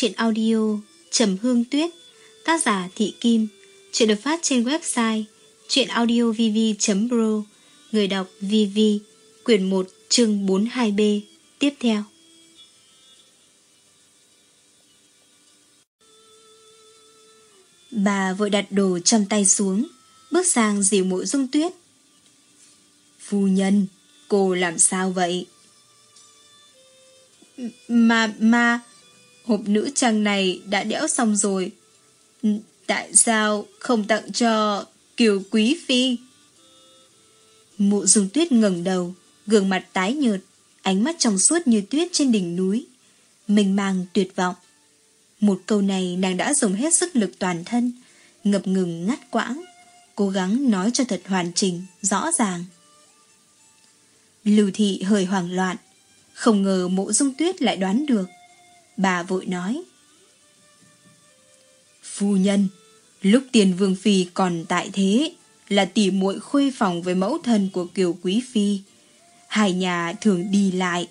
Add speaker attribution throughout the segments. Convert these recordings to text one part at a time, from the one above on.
Speaker 1: Chuyện audio Trầm Hương Tuyết, Tác giả Thị Kim. Chuyện được phát trên website chuyenaudiovv.pro Người đọc VV Quyển 1 chương 42B Tiếp theo. Bà vội đặt đồ trong tay xuống, Bước sang dìu mộ dung tuyết. Phu nhân, Cô làm sao vậy? Mà mà Hộp nữ trang này đã đẽo xong rồi. Ừ, tại sao không tặng cho Kiều Quý Phi? Mụ dung tuyết ngẩng đầu, Gương mặt tái nhợt, Ánh mắt trong suốt như tuyết trên đỉnh núi. Mình mang tuyệt vọng. Một câu này nàng đã dùng hết sức lực toàn thân, Ngập ngừng ngắt quãng, Cố gắng nói cho thật hoàn chỉnh, Rõ ràng. Lưu thị hơi hoảng loạn, Không ngờ mộ dung tuyết lại đoán được. Bà vội nói. Phu nhân, Lúc tiền vương phi còn tại thế Là tỉ muội khuê phòng với mẫu thân của kiều quý phi. Hai nhà thường đi lại.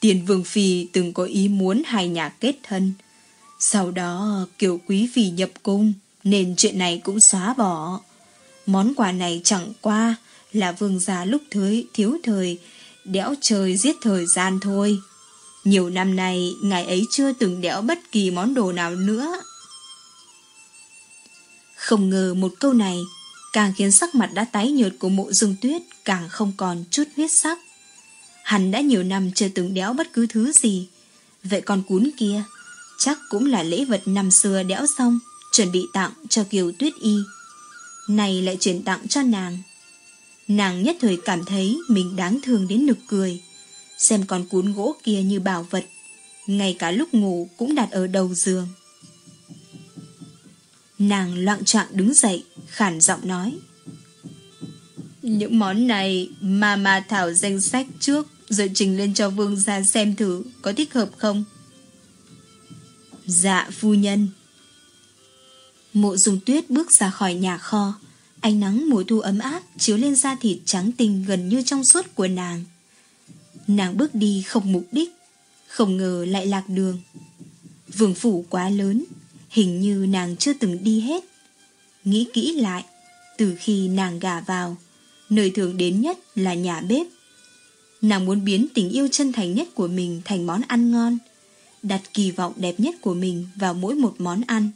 Speaker 1: Tiền vương phi từng có ý muốn hai nhà kết thân. Sau đó kiều quý phi nhập cung, Nên chuyện này cũng xóa bỏ. Món quà này chẳng qua Là vương gia lúc thới thiếu thời, Đẽo trời giết thời gian thôi nhiều năm nay, ngài ấy chưa từng đẽo bất kỳ món đồ nào nữa. Không ngờ một câu này càng khiến sắc mặt đã tái nhợt của mộ dung tuyết càng không còn chút huyết sắc. Hắn đã nhiều năm chưa từng đẽo bất cứ thứ gì. Vậy con cún kia chắc cũng là lễ vật năm xưa đẽo xong chuẩn bị tặng cho Kiều Tuyết Y. Này lại chuyển tặng cho nàng. Nàng nhất thời cảm thấy mình đáng thương đến nực cười xem con cuốn gỗ kia như bảo vật, ngay cả lúc ngủ cũng đặt ở đầu giường. Nàng loạn trọng đứng dậy, khản giọng nói. Những món này mà mà thảo danh sách trước rồi trình lên cho vương gia xem thử có thích hợp không? Dạ phu nhân. Mộ dùng tuyết bước ra khỏi nhà kho, ánh nắng mùa thu ấm áp chiếu lên da thịt trắng tinh gần như trong suốt của nàng. Nàng bước đi không mục đích, Không ngờ lại lạc đường. Vườn phủ quá lớn, Hình như nàng chưa từng đi hết. Nghĩ kỹ lại, Từ khi nàng gả vào, Nơi thường đến nhất là nhà bếp. Nàng muốn biến tình yêu chân thành nhất của mình Thành món ăn ngon, Đặt kỳ vọng đẹp nhất của mình Vào mỗi một món ăn.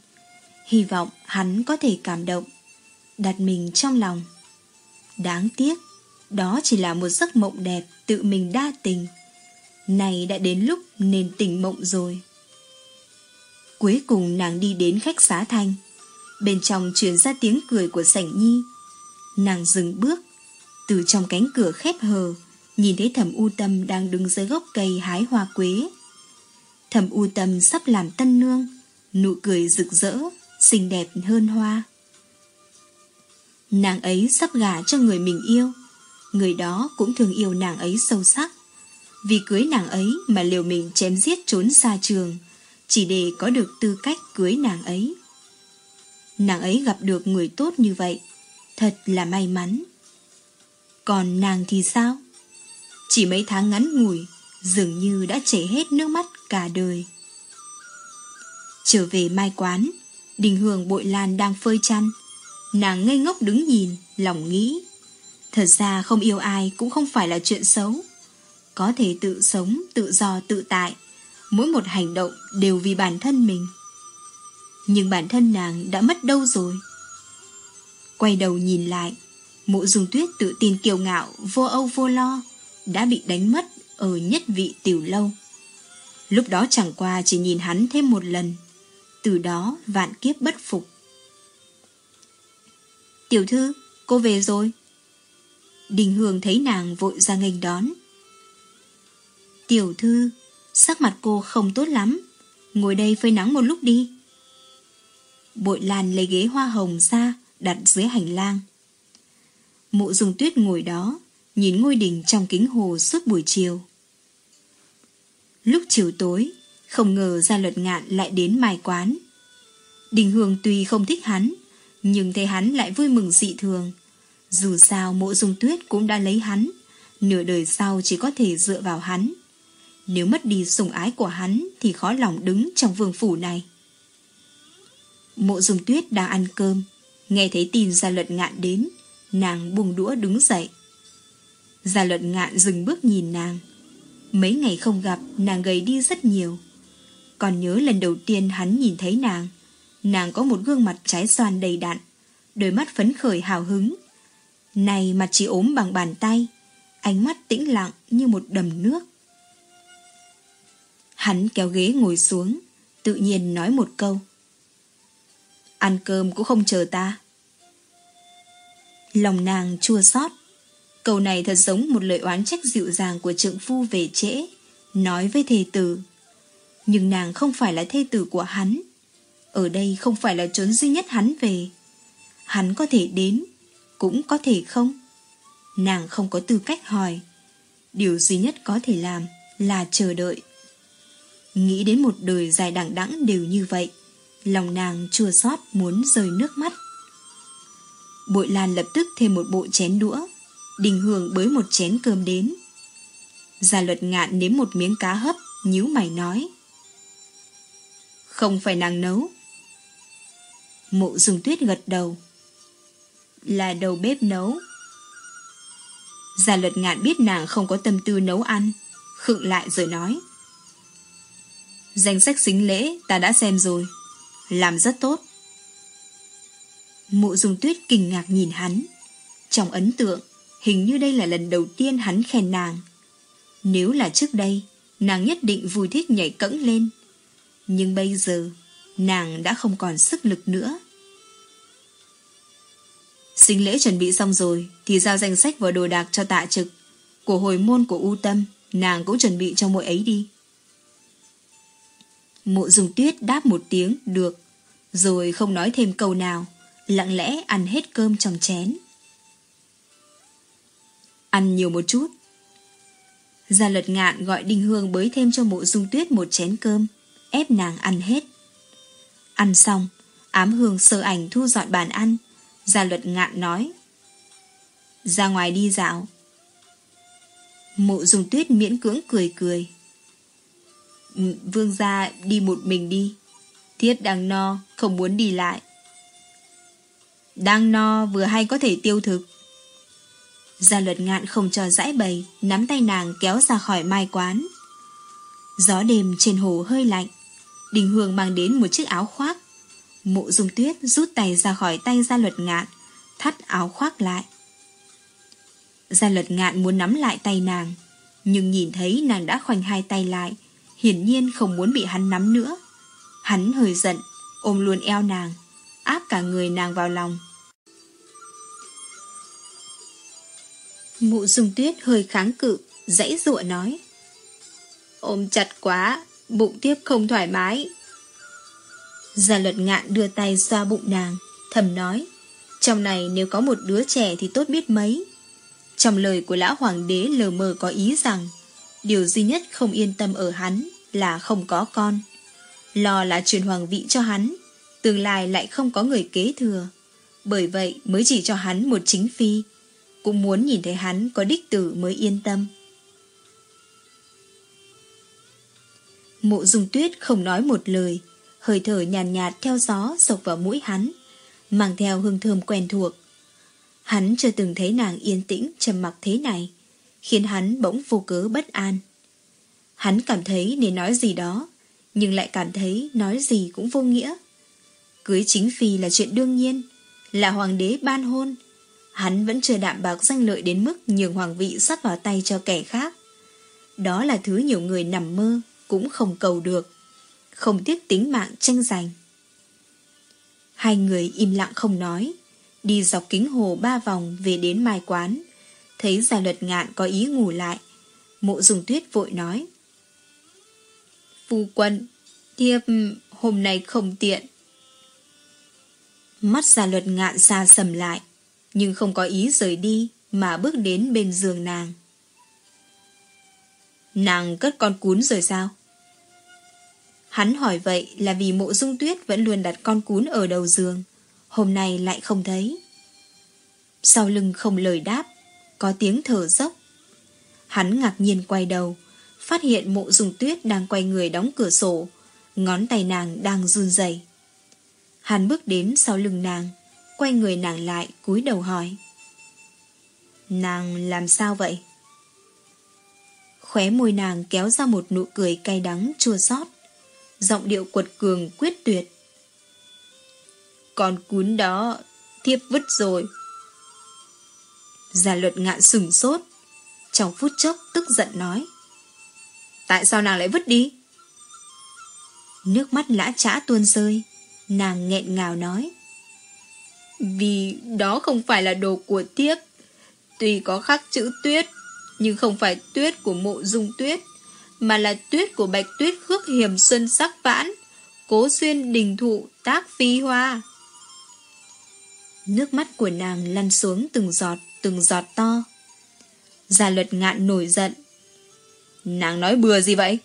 Speaker 1: Hy vọng hắn có thể cảm động, Đặt mình trong lòng. Đáng tiếc đó chỉ là một giấc mộng đẹp tự mình đa tình. Này đã đến lúc nên tỉnh mộng rồi. Cuối cùng nàng đi đến khách xá thanh. Bên trong truyền ra tiếng cười của sảnh nhi. Nàng dừng bước. Từ trong cánh cửa khép hờ, nhìn thấy thẩm u tâm đang đứng dưới gốc cây hái hoa quế. Thẩm u tâm sắp làm tân nương, nụ cười rực rỡ, xinh đẹp hơn hoa. Nàng ấy sắp gả cho người mình yêu người đó cũng thường yêu nàng ấy sâu sắc. Vì cưới nàng ấy mà liều mình chém giết trốn xa trường, chỉ để có được tư cách cưới nàng ấy. Nàng ấy gặp được người tốt như vậy, thật là may mắn. Còn nàng thì sao? Chỉ mấy tháng ngắn ngủi, dường như đã chảy hết nước mắt cả đời. Trở về mai quán, đình hương bội lan đang phơi chăn. Nàng ngây ngốc đứng nhìn, lòng nghĩ. Thật ra không yêu ai cũng không phải là chuyện xấu. Có thể tự sống, tự do, tự tại. Mỗi một hành động đều vì bản thân mình. Nhưng bản thân nàng đã mất đâu rồi? Quay đầu nhìn lại, mộ dung tuyết tự tin kiêu ngạo, vô âu vô lo, đã bị đánh mất ở nhất vị tiểu lâu. Lúc đó chẳng qua chỉ nhìn hắn thêm một lần, từ đó vạn kiếp bất phục. Tiểu thư, cô về rồi. Đình Hương thấy nàng vội ra nghênh đón. Tiểu thư, sắc mặt cô không tốt lắm. Ngồi đây phơi nắng một lúc đi. Bội Lan lấy ghế hoa hồng ra, đặt dưới hành lang. Mộ dùng tuyết ngồi đó, nhìn ngôi đình trong kính hồ suốt buổi chiều. Lúc chiều tối, không ngờ gia luật ngạn lại đến mài quán. Đình Hương tuy không thích hắn, nhưng thấy hắn lại vui mừng dị thường, dù sao mộ dung tuyết cũng đã lấy hắn, nửa đời sau chỉ có thể dựa vào hắn. Nếu mất đi sủng ái của hắn thì khó lòng đứng trong vương phủ này. Mộ dung tuyết đang ăn cơm, nghe thấy tin gia luật ngạn đến, nàng buông đũa đứng dậy. Gia luật ngạn dừng bước nhìn nàng. Mấy ngày không gặp, nàng gầy đi rất nhiều. Còn nhớ lần đầu tiên hắn nhìn thấy nàng, nàng có một gương mặt trái xoan đầy đặn, đôi mắt phấn khởi hào hứng. Này mà chỉ ốm bằng bàn tay, ánh mắt tĩnh lặng như một đầm nước. Hắn kéo ghế ngồi xuống, tự nhiên nói một câu. Ăn cơm cũng không chờ ta. Lòng nàng chua xót Câu này thật giống một lời oán trách dịu dàng của trượng phu về trễ, nói với thề tử. Nhưng nàng không phải là thê tử của hắn. Ở đây không phải là trốn duy nhất hắn về. Hắn có thể đến, cũng có thể không. Nàng không có tư cách hỏi. Điều duy nhất có thể làm là chờ đợi. Nghĩ đến một đời dài đẳng đẵng đều như vậy, lòng nàng chua xót muốn rơi nước mắt. Bội Lan lập tức thêm một bộ chén đũa, Đình Hương bới một chén cơm đến. Gia luật ngạn nếm một miếng cá hấp, nhíu mày nói. Không phải nàng nấu. Mộ dùng tuyết gật đầu. Là đầu bếp nấu. Gia luật ngạn biết nàng không có tâm tư nấu ăn, khựng lại rồi nói. Danh sách xính lễ ta đã xem rồi, làm rất tốt. Mộ dùng tuyết kinh ngạc nhìn hắn. Trong ấn tượng, hình như đây là lần đầu tiên hắn khen nàng. Nếu là trước đây, nàng nhất định vui thích nhảy cẫng lên. Nhưng bây giờ, nàng đã không còn sức lực nữa. Sinh lễ chuẩn bị xong rồi, thì giao danh sách và đồ đạc cho tạ trực. Của hồi môn của U Tâm, nàng cũng chuẩn bị cho mỗi ấy đi. Mộ dùng tuyết đáp một tiếng, được, rồi không nói thêm câu nào, lặng lẽ ăn hết cơm trong chén. Ăn nhiều một chút. Gia lật ngạn gọi Đinh Hương bới thêm cho mộ dung tuyết một chén cơm, ép nàng ăn hết. Ăn xong, ám hương sơ ảnh thu dọn bàn ăn, Gia luật ngạn nói. Ra ngoài đi dạo. Mộ dùng tuyết miễn cưỡng cười cười. Ừ, vương gia đi một mình đi. Thiết đang no, không muốn đi lại. Đang no vừa hay có thể tiêu thực. Gia luật ngạn không cho giải bày, nắm tay nàng kéo ra khỏi mai quán. Gió đêm trên hồ hơi lạnh. Đình Hương mang đến một chiếc áo khoác. Mộ dung tuyết rút tay ra khỏi tay gia luật ngạn, thắt áo khoác lại. Gia luật ngạn muốn nắm lại tay nàng, nhưng nhìn thấy nàng đã khoanh hai tay lại, hiển nhiên không muốn bị hắn nắm nữa. Hắn hơi giận, ôm luôn eo nàng, áp cả người nàng vào lòng. Mụ dung tuyết hơi kháng cự, dãy dụa nói. Ôm chặt quá, bụng tiếp không thoải mái. Gia luật ngạn đưa tay xoa bụng nàng, thầm nói. Trong này nếu có một đứa trẻ thì tốt biết mấy. Trong lời của lão hoàng đế lờ mờ có ý rằng điều duy nhất không yên tâm ở hắn là không có con. Lo là truyền hoàng vị cho hắn, tương lai lại không có người kế thừa. Bởi vậy mới chỉ cho hắn một chính phi, cũng muốn nhìn thấy hắn có đích tử mới yên tâm. Mộ dung tuyết không nói một lời, hơi thở nhàn nhạt, nhạt theo gió sộc vào mũi hắn, mang theo hương thơm quen thuộc. Hắn chưa từng thấy nàng yên tĩnh trầm mặc thế này, khiến hắn bỗng vô cớ bất an. Hắn cảm thấy nên nói gì đó, nhưng lại cảm thấy nói gì cũng vô nghĩa. Cưới chính phi là chuyện đương nhiên, là hoàng đế ban hôn, hắn vẫn chưa đạm bạc danh lợi đến mức nhường hoàng vị sắp vào tay cho kẻ khác. Đó là thứ nhiều người nằm mơ cũng không cầu được, không tiếc tính mạng tranh giành. Hai người im lặng không nói, đi dọc kính hồ ba vòng về đến mai quán, thấy gia luật ngạn có ý ngủ lại. Mộ dùng tuyết vội nói. Phu quân, thiếp hôm nay không tiện. Mắt gia luật ngạn xa sầm lại, nhưng không có ý rời đi mà bước đến bên giường nàng. Nàng cất con cún rồi sao? Hắn hỏi vậy là vì mộ dung tuyết vẫn luôn đặt con cún ở đầu giường, hôm nay lại không thấy. Sau lưng không lời đáp, có tiếng thở dốc. Hắn ngạc nhiên quay đầu, phát hiện mộ dung tuyết đang quay người đóng cửa sổ, ngón tay nàng đang run rẩy. Hắn bước đến sau lưng nàng, quay người nàng lại cúi đầu hỏi. Nàng làm sao vậy? Khóe môi nàng kéo ra một nụ cười cay đắng chua xót Giọng điệu quật cường quyết tuyệt. Con cún đó Thiếp vứt rồi. Gia luật ngạn sừng sốt, Trong phút chốc tức giận nói, Tại sao nàng lại vứt đi? Nước mắt lã trã tuôn rơi, Nàng nghẹn ngào nói, Vì đó không phải là đồ của thiếp. Tuy có khắc chữ tuyết, Nhưng không phải tuyết của mộ dung tuyết. Mà là tuyết của bạch tuyết khước hiểm xuân sắc vãn Cố xuyên đình thụ tác phi hoa. Nước mắt của nàng lăn xuống từng giọt Từng giọt to. Gia luật ngạn nổi giận. Nàng nói bừa gì vậy?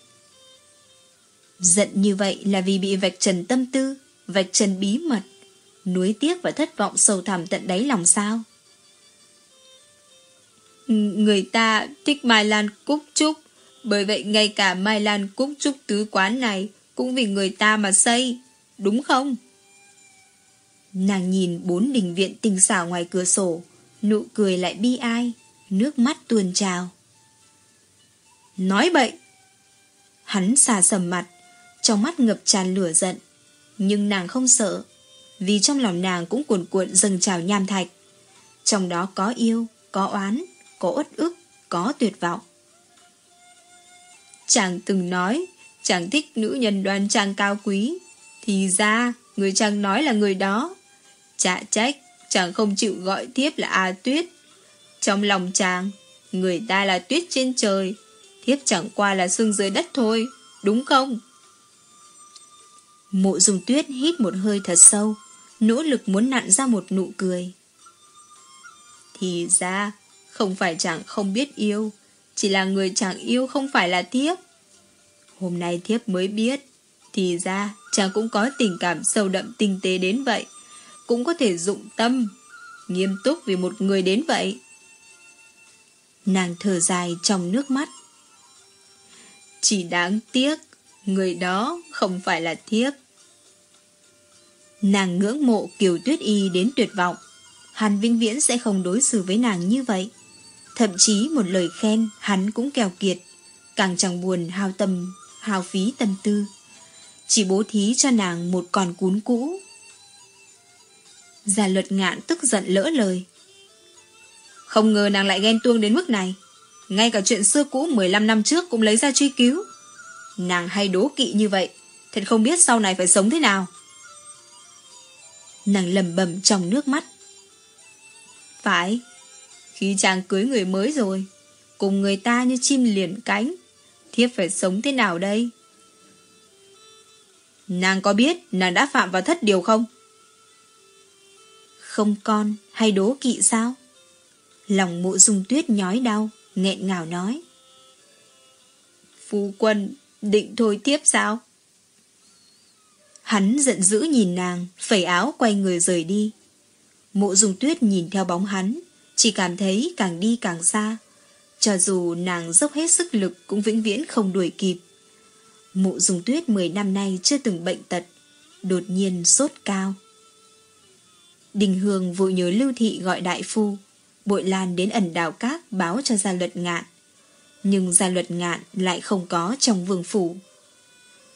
Speaker 1: Giận như vậy là vì bị vạch trần tâm tư Vạch trần bí mật Nuối tiếc và thất vọng sâu thẳm tận đáy lòng sao? Người ta thích Mai Lan Cúc Trúc, bởi vậy ngay cả Mai Lan Cúc Trúc tứ quán này cũng vì người ta mà xây, đúng không? Nàng nhìn bốn đình viện tình xảo ngoài cửa sổ, nụ cười lại bi ai, nước mắt tuôn trào. Nói bậy! Hắn xà sầm mặt, trong mắt ngập tràn lửa giận, nhưng nàng không sợ, vì trong lòng nàng cũng cuồn cuộn dâng trào nham thạch. Trong đó có yêu, có oán, có uất ức, có tuyệt vọng. Chàng từng nói, chàng thích nữ nhân đoan trang cao quý. Thì ra, người chàng nói là người đó. Chả trách, chàng không chịu gọi thiếp là A Tuyết. Trong lòng chàng, người ta là tuyết trên trời, thiếp chẳng qua là xương dưới đất thôi, đúng không? Mộ dùng tuyết hít một hơi thật sâu, nỗ lực muốn nặn ra một nụ cười. Thì ra, không phải chàng không biết yêu chỉ là người chàng yêu không phải là thiếp. Hôm nay thiếp mới biết, Thì ra chàng cũng có tình cảm sâu đậm tinh tế đến vậy. Cũng có thể dụng tâm, Nghiêm túc vì một người đến vậy. Nàng thở dài trong nước mắt. Chỉ đáng tiếc, Người đó không phải là thiếp. Nàng ngưỡng mộ Kiều Tuyết Y đến tuyệt vọng. Hàn Vĩnh Viễn sẽ không đối xử với nàng như vậy. Thậm chí một lời khen hắn cũng kèo kiệt, càng chẳng buồn hao tâm, hao phí tâm tư. Chỉ bố thí cho nàng một con cún cũ. Gia luật ngạn tức giận lỡ lời. Không ngờ nàng lại ghen tuông đến mức này. Ngay cả chuyện xưa cũ 15 năm trước cũng lấy ra truy cứu. Nàng hay đố kỵ như vậy, thật không biết sau này phải sống thế nào. Nàng lầm bầm trong nước mắt. Phải, khi chàng cưới người mới rồi, cùng người ta như chim liền cánh, thiếp phải sống thế nào đây? Nàng có biết nàng đã phạm vào thất điều không? Không con hay đố kỵ sao? Lòng mộ dung tuyết nhói đau, nghẹn ngào nói. Phu quân định thôi tiếp sao? Hắn giận dữ nhìn nàng, phẩy áo quay người rời đi. Mộ dung tuyết nhìn theo bóng hắn, chỉ cảm thấy càng đi càng xa. Cho dù nàng dốc hết sức lực cũng vĩnh viễn không đuổi kịp. Mụ dùng tuyết 10 năm nay chưa từng bệnh tật, đột nhiên sốt cao. Đình Hương vội nhớ lưu thị gọi đại phu, bội lan đến ẩn đào cát báo cho gia luật ngạn. Nhưng gia luật ngạn lại không có trong vương phủ.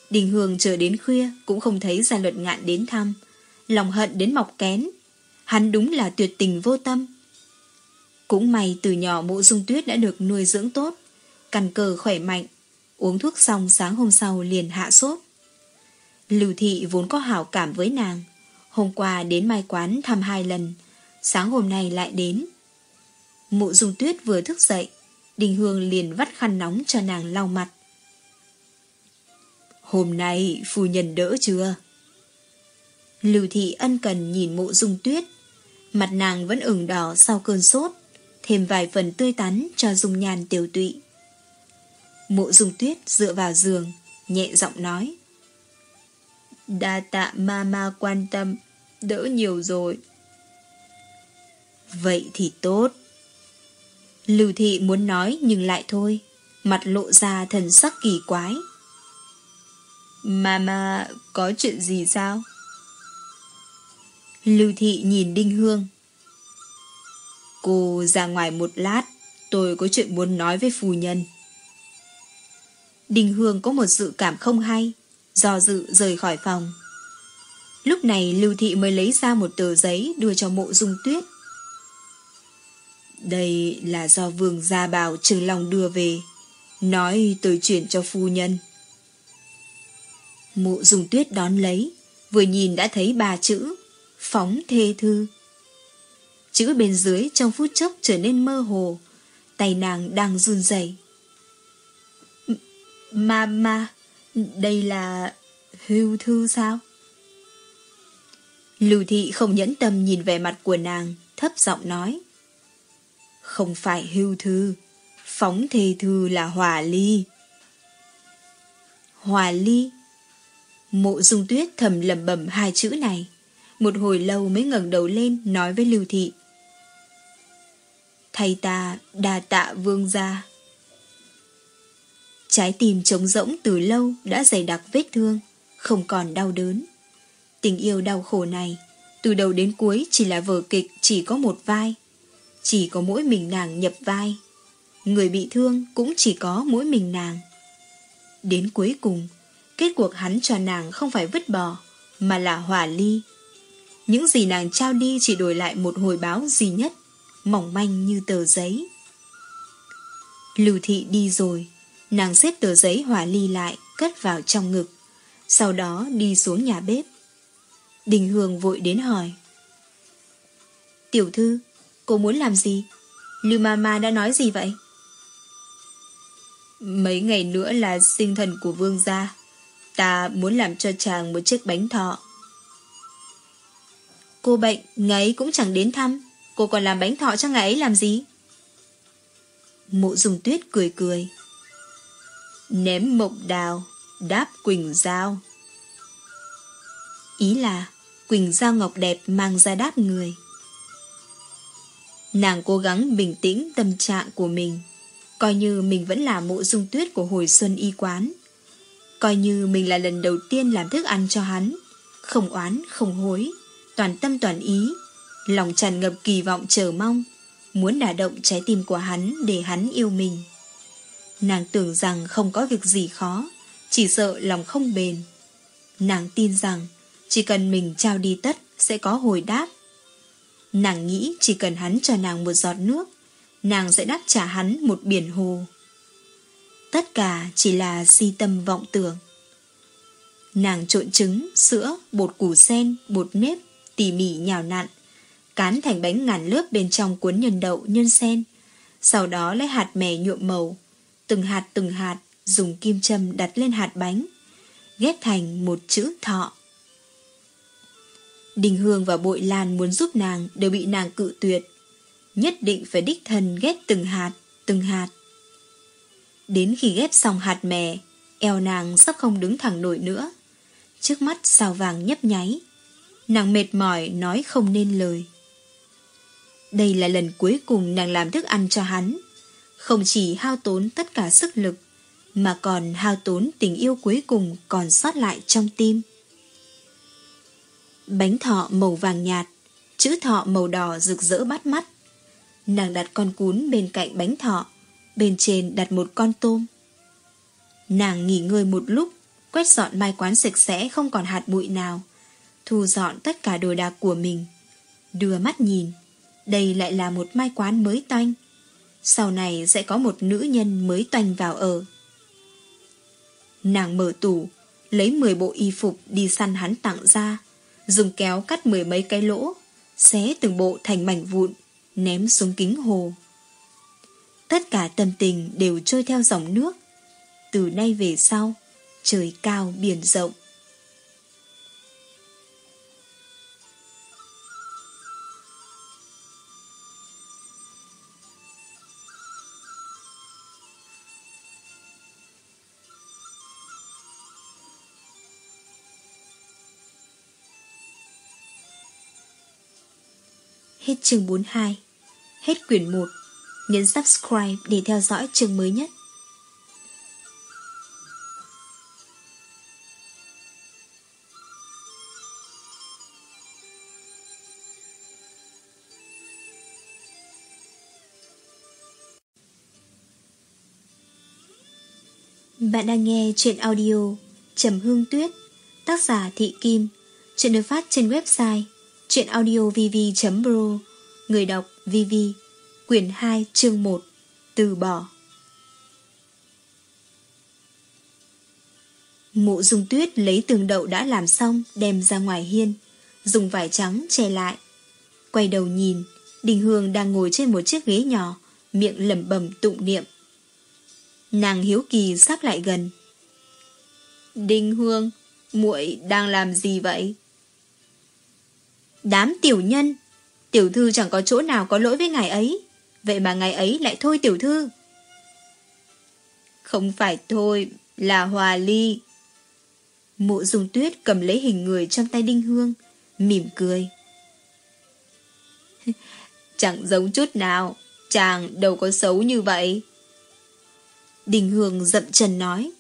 Speaker 1: Đình Hương chờ đến khuya cũng không thấy gia luật ngạn đến thăm, lòng hận đến mọc kén. Hắn đúng là tuyệt tình vô tâm. Cũng may từ nhỏ mộ dung tuyết đã được nuôi dưỡng tốt, căn cơ khỏe mạnh, uống thuốc xong sáng hôm sau liền hạ sốt. Lưu thị vốn có hảo cảm với nàng, hôm qua đến mai quán thăm hai lần, sáng hôm nay lại đến. Mộ dung tuyết vừa thức dậy, Đình Hương liền vắt khăn nóng cho nàng lau mặt. Hôm nay phu nhân đỡ chưa? Lưu thị ân cần nhìn mộ dung tuyết, mặt nàng vẫn ửng đỏ sau cơn sốt thêm vài phần tươi tắn cho dung nhan tiểu tụy. Mộ dung tuyết dựa vào giường, nhẹ giọng nói. Đa tạ ma ma quan tâm, đỡ nhiều rồi. Vậy thì tốt. Lưu thị muốn nói nhưng lại thôi. mặt lộ ra thần sắc kỳ quái. Mama, có chuyện gì sao? Lưu Thị nhìn Đinh Hương. Cô ra ngoài một lát, tôi có chuyện muốn nói với phu nhân. đình Hương có một dự cảm không hay, do dự rời khỏi phòng. Lúc này Lưu Thị mới lấy ra một tờ giấy đưa cho mộ dung tuyết. Đây là do vương gia bảo Trường Long đưa về, nói tôi chuyển cho phu nhân. Mộ dung tuyết đón lấy, vừa nhìn đã thấy ba chữ, phóng thê thư. Chữ bên dưới trong phút chốc trở nên mơ hồ, tay nàng đang run rẩy. Ma ma, đây là hưu thư sao? Lưu thị không nhẫn tâm nhìn về mặt của nàng, thấp giọng nói. Không phải hưu thư, phóng thề thư là hòa ly. Hòa ly? Mộ dung tuyết thầm lầm bẩm hai chữ này. Một hồi lâu mới ngẩng đầu lên nói với Lưu thị. Thầy ta đa tạ vương gia. Trái tim trống rỗng từ lâu đã dày đặc vết thương, không còn đau đớn. Tình yêu đau khổ này, từ đầu đến cuối chỉ là vở kịch chỉ có một vai. Chỉ có mỗi mình nàng nhập vai. Người bị thương cũng chỉ có mỗi mình nàng. Đến cuối cùng, kết cuộc hắn cho nàng không phải vứt bỏ, mà là hòa ly. Những gì nàng trao đi chỉ đổi lại một hồi báo duy nhất, mỏng manh như tờ giấy. Lưu thị đi rồi, nàng xếp tờ giấy hòa ly lại, cất vào trong ngực, sau đó đi xuống nhà bếp. Đình Hương vội đến hỏi. Tiểu thư, cô muốn làm gì? Lưu Mama đã nói gì vậy? Mấy ngày nữa là sinh thần của vương gia. Ta muốn làm cho chàng một chiếc bánh thọ. Cô bệnh, ngày cũng chẳng đến thăm. Cô còn làm bánh thọ cho ngài ấy làm gì? Mộ dùng tuyết cười cười. Ném mộng đào, đáp quỳnh dao. Ý là Quỳnh dao Ngọc đẹp mang ra đáp người. Nàng cố gắng bình tĩnh tâm trạng của mình, coi như mình vẫn là mộ dung tuyết của hồi xuân y quán. Coi như mình là lần đầu tiên làm thức ăn cho hắn, không oán, không hối, toàn tâm toàn ý, lòng tràn ngập kỳ vọng chờ mong, muốn đả động trái tim của hắn để hắn yêu mình. Nàng tưởng rằng không có việc gì khó, chỉ sợ lòng không bền. Nàng tin rằng chỉ cần mình trao đi tất sẽ có hồi đáp. Nàng nghĩ chỉ cần hắn cho nàng một giọt nước, nàng sẽ đáp trả hắn một biển hồ. Tất cả chỉ là si tâm vọng tưởng. Nàng trộn trứng, sữa, bột củ sen, bột nếp, tỉ mỉ nhào nặn, cán thành bánh ngàn lớp bên trong cuốn nhân đậu, nhân sen. Sau đó lấy hạt mè nhuộm màu, từng hạt từng hạt dùng kim châm đặt lên hạt bánh, ghép thành một chữ thọ. Đình Hương và Bội Lan muốn giúp nàng đều bị nàng cự tuyệt. Nhất định phải đích thân ghép từng hạt, từng hạt. Đến khi ghép xong hạt mè, eo nàng sắp không đứng thẳng nổi nữa. Trước mắt sao vàng nhấp nháy. Nàng mệt mỏi nói không nên lời. Đây là lần cuối cùng nàng làm thức ăn cho hắn. Không chỉ hao tốn tất cả sức lực, mà còn hao tốn tình yêu cuối cùng còn sót lại trong tim. Bánh thọ màu vàng nhạt, chữ thọ màu đỏ rực rỡ bắt mắt. Nàng đặt con cún bên cạnh bánh thọ, bên trên đặt một con tôm. Nàng nghỉ ngơi một lúc, quét dọn mai quán sạch sẽ không còn hạt bụi nào, thu dọn tất cả đồ đạc của mình. Đưa mắt nhìn, đây lại là một mai quán mới toanh. Sau này sẽ có một nữ nhân mới toanh vào ở. Nàng mở tủ, lấy 10 bộ y phục đi săn hắn tặng ra, dùng kéo cắt mười mấy cái lỗ, xé từng bộ thành mảnh vụn, ném xuống kính hồ. Tất cả tâm tình đều trôi theo dòng nước. Từ nay về sau, trời cao biển rộng. chương 42 Hết quyển 1 Nhấn subscribe để theo dõi chương mới nhất. Bạn đang nghe chuyện audio Trầm Hương Tuyết, Tác giả Thị Kim, Chuyện được phát trên website chuyenaudiovv.pro Người đọc VV Quyển 2 chương 1 Từ bỏ Mụ dùng tuyết lấy tường đậu đã làm xong đem ra ngoài hiên dùng vải trắng che lại quay đầu nhìn Đình Hương đang ngồi trên một chiếc ghế nhỏ miệng lẩm bẩm tụng niệm Nàng hiếu kỳ sắp lại gần. đình Hương, muội đang làm gì vậy? Đám tiểu nhân, tiểu thư chẳng có chỗ nào có lỗi với ngài ấy, vậy mà ngài ấy lại thôi tiểu thư. Không phải thôi, là Hòa Ly. Mụ dùng tuyết cầm lấy hình người trong tay Đinh Hương, mỉm cười. Chẳng giống chút nào, chàng đâu có xấu như vậy. Đình Hương dậm chân nói.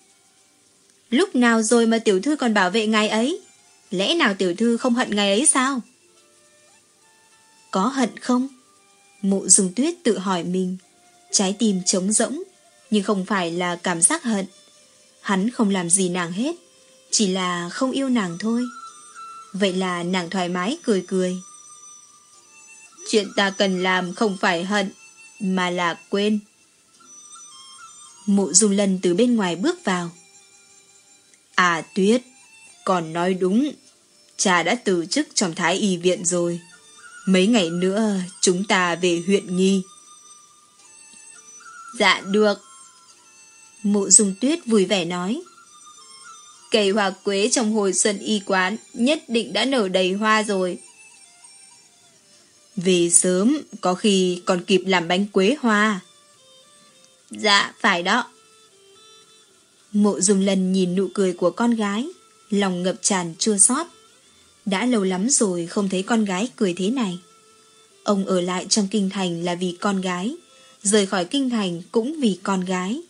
Speaker 1: Lúc nào rồi mà tiểu thư còn bảo vệ ngài ấy? Lẽ nào tiểu thư không hận ngài ấy sao? Có hận không? Mụ dùng tuyết tự hỏi mình. Trái tim trống rỗng, nhưng không phải là cảm giác hận. Hắn không làm gì nàng hết, chỉ là không yêu nàng thôi. Vậy là nàng thoải mái cười cười. Chuyện ta cần làm không phải hận, mà là quên. Mụ dung lần từ bên ngoài bước vào. À Tuyết, còn nói đúng, cha đã từ chức trong thái y viện rồi. Mấy ngày nữa chúng ta về huyện Nghi. Dạ được. Mụ dung tuyết vui vẻ nói. Cây hoa quế trong hồi xuân y quán nhất định đã nở đầy hoa rồi. Về sớm, có khi còn kịp làm bánh quế hoa. Dạ, phải đó. Mộ dùng lần nhìn nụ cười của con gái, lòng ngập tràn chua xót. Đã lâu lắm rồi không thấy con gái cười thế này. Ông ở lại trong kinh thành là vì con gái, rời khỏi kinh thành cũng vì con gái.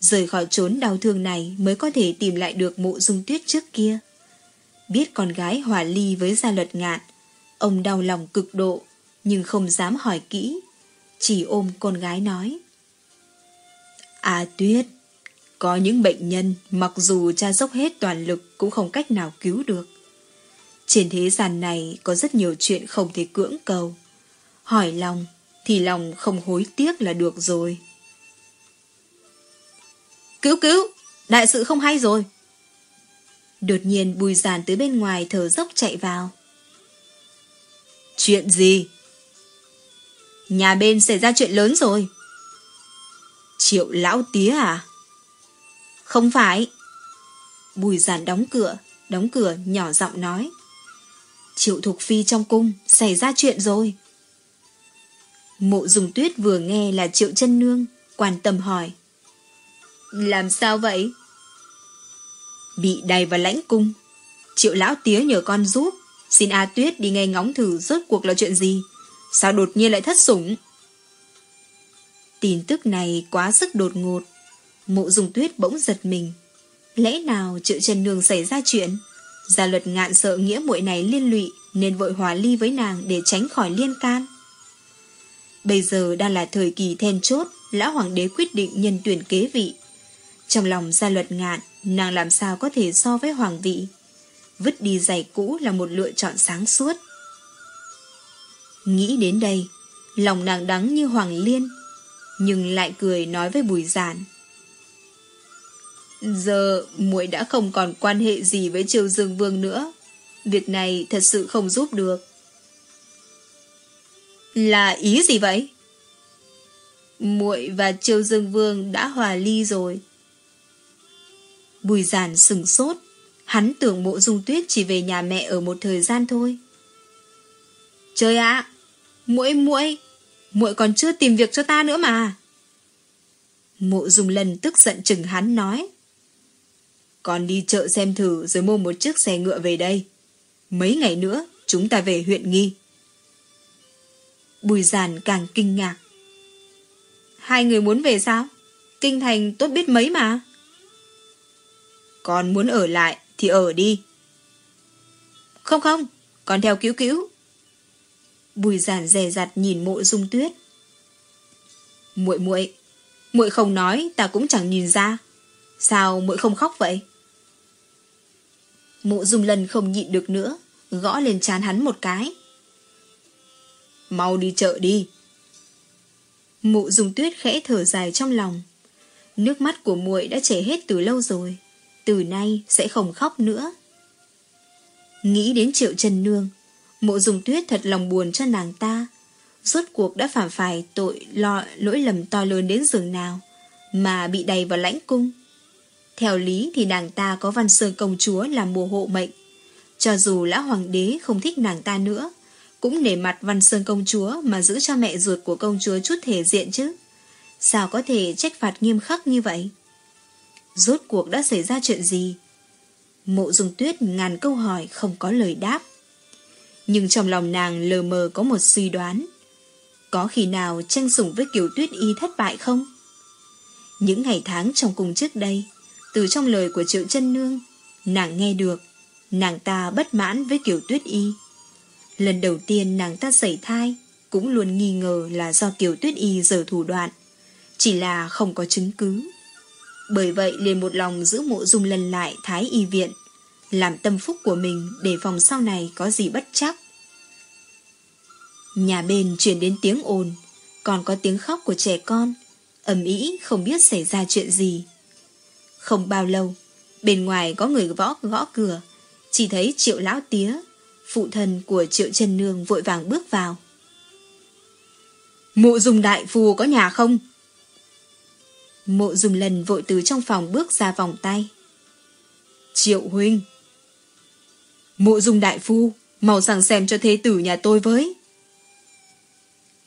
Speaker 1: Rời khỏi chốn đau thương này mới có thể tìm lại được mộ dung tuyết trước kia. Biết con gái hòa ly với gia luật ngạn, ông đau lòng cực độ, nhưng không dám hỏi kỹ, chỉ ôm con gái nói. À Tuyết, có những bệnh nhân mặc dù cha dốc hết toàn lực cũng không cách nào cứu được. Trên thế gian này có rất nhiều chuyện không thể cưỡng cầu. Hỏi lòng thì lòng không hối tiếc là được rồi. Cứu cứu, đại sự không hay rồi. Đột nhiên bùi giàn từ bên ngoài thở dốc chạy vào. Chuyện gì? Nhà bên xảy ra chuyện lớn rồi. Triệu lão tía à? Không phải. Bùi giàn đóng cửa, đóng cửa nhỏ giọng nói. Triệu Thục Phi trong cung, xảy ra chuyện rồi. Mộ dùng tuyết vừa nghe là Triệu chân Nương, quan tâm hỏi. Làm sao vậy? Bị đầy vào lãnh cung. Triệu lão tía nhờ con giúp, xin A Tuyết đi nghe ngóng thử rốt cuộc là chuyện gì. Sao đột nhiên lại thất sủng? Tin tức này quá sức đột ngột. Mộ dùng tuyết bỗng giật mình. Lẽ nào triệu Trần Nương xảy ra chuyện? Gia luật ngạn sợ nghĩa muội này liên lụy nên vội hòa ly với nàng để tránh khỏi liên can. Bây giờ đang là thời kỳ then chốt, lão hoàng đế quyết định nhân tuyển kế vị. Trong lòng gia luật ngạn, nàng làm sao có thể so với hoàng vị. Vứt đi giày cũ là một lựa chọn sáng suốt. Nghĩ đến đây, lòng nàng đắng như hoàng liên, nhưng lại cười nói với bùi giản. Giờ muội đã không còn quan hệ gì với Triều Dương Vương nữa. Việc này thật sự không giúp được. Là ý gì vậy? Muội và Triều Dương Vương đã hòa ly rồi. Bùi giản sừng sốt, hắn tưởng mộ dung tuyết chỉ về nhà mẹ ở một thời gian thôi. Trời ạ, à, muội muội, muội còn chưa tìm việc cho ta nữa mà. Mộ dung lần tức giận chừng hắn nói. Con đi chợ xem thử rồi mua một chiếc xe ngựa về đây. Mấy ngày nữa chúng ta về huyện Nghi. Bùi giàn càng kinh ngạc. Hai người muốn về sao? Kinh thành tốt biết mấy mà. Con muốn ở lại thì ở đi. Không không, con theo cứu cứu. Bùi giản dè dặt nhìn mộ dung tuyết. muội muội muội không nói ta cũng chẳng nhìn ra. Sao muội không khóc vậy? Mụ dùng lần không nhịn được nữa, gõ lên chán hắn một cái.
Speaker 2: Mau đi chợ đi.
Speaker 1: Mụ Dung tuyết khẽ thở dài trong lòng. Nước mắt của muội đã chảy hết từ lâu rồi. Từ nay sẽ không khóc nữa. Nghĩ đến triệu trần nương, mộ Dung tuyết thật lòng buồn cho nàng ta. Rốt cuộc đã phạm phải tội lo, lỗi lầm to lớn đến giường nào, mà bị đầy vào lãnh cung. Theo lý thì nàng ta có văn sơn công chúa làm mùa hộ mệnh. Cho dù lão hoàng đế không thích nàng ta nữa, cũng nể mặt văn sơn công chúa mà giữ cho mẹ ruột của công chúa chút thể diện chứ. Sao có thể trách phạt nghiêm khắc như vậy? Rốt cuộc đã xảy ra chuyện gì? Mộ dung tuyết ngàn câu hỏi không có lời đáp. Nhưng trong lòng nàng lờ mờ có một suy đoán. Có khi nào tranh sủng với kiểu tuyết y thất bại không? Những ngày tháng trong cùng trước đây, từ trong lời của triệu chân nương, nàng nghe được, nàng ta bất mãn với kiểu tuyết y. Lần đầu tiên nàng ta xảy thai, cũng luôn nghi ngờ là do kiểu tuyết y giờ thủ đoạn, chỉ là không có chứng cứ. Bởi vậy liền một lòng giữ mộ dung lần lại thái y viện, làm tâm phúc của mình để phòng sau này có gì bất chắc. Nhà bên chuyển đến tiếng ồn, còn có tiếng khóc của trẻ con, ầm ĩ không biết xảy ra chuyện gì. Không bao lâu, bên ngoài có người võ gõ cửa, chỉ thấy triệu lão tía, phụ thân của triệu chân nương vội vàng bước vào.
Speaker 2: Mộ dùng đại phù có nhà không?
Speaker 1: Mộ dùng lần vội từ trong phòng bước ra vòng tay.
Speaker 2: Triệu huynh. Mộ dùng đại phu, mau sẵn xem cho thế tử nhà tôi với.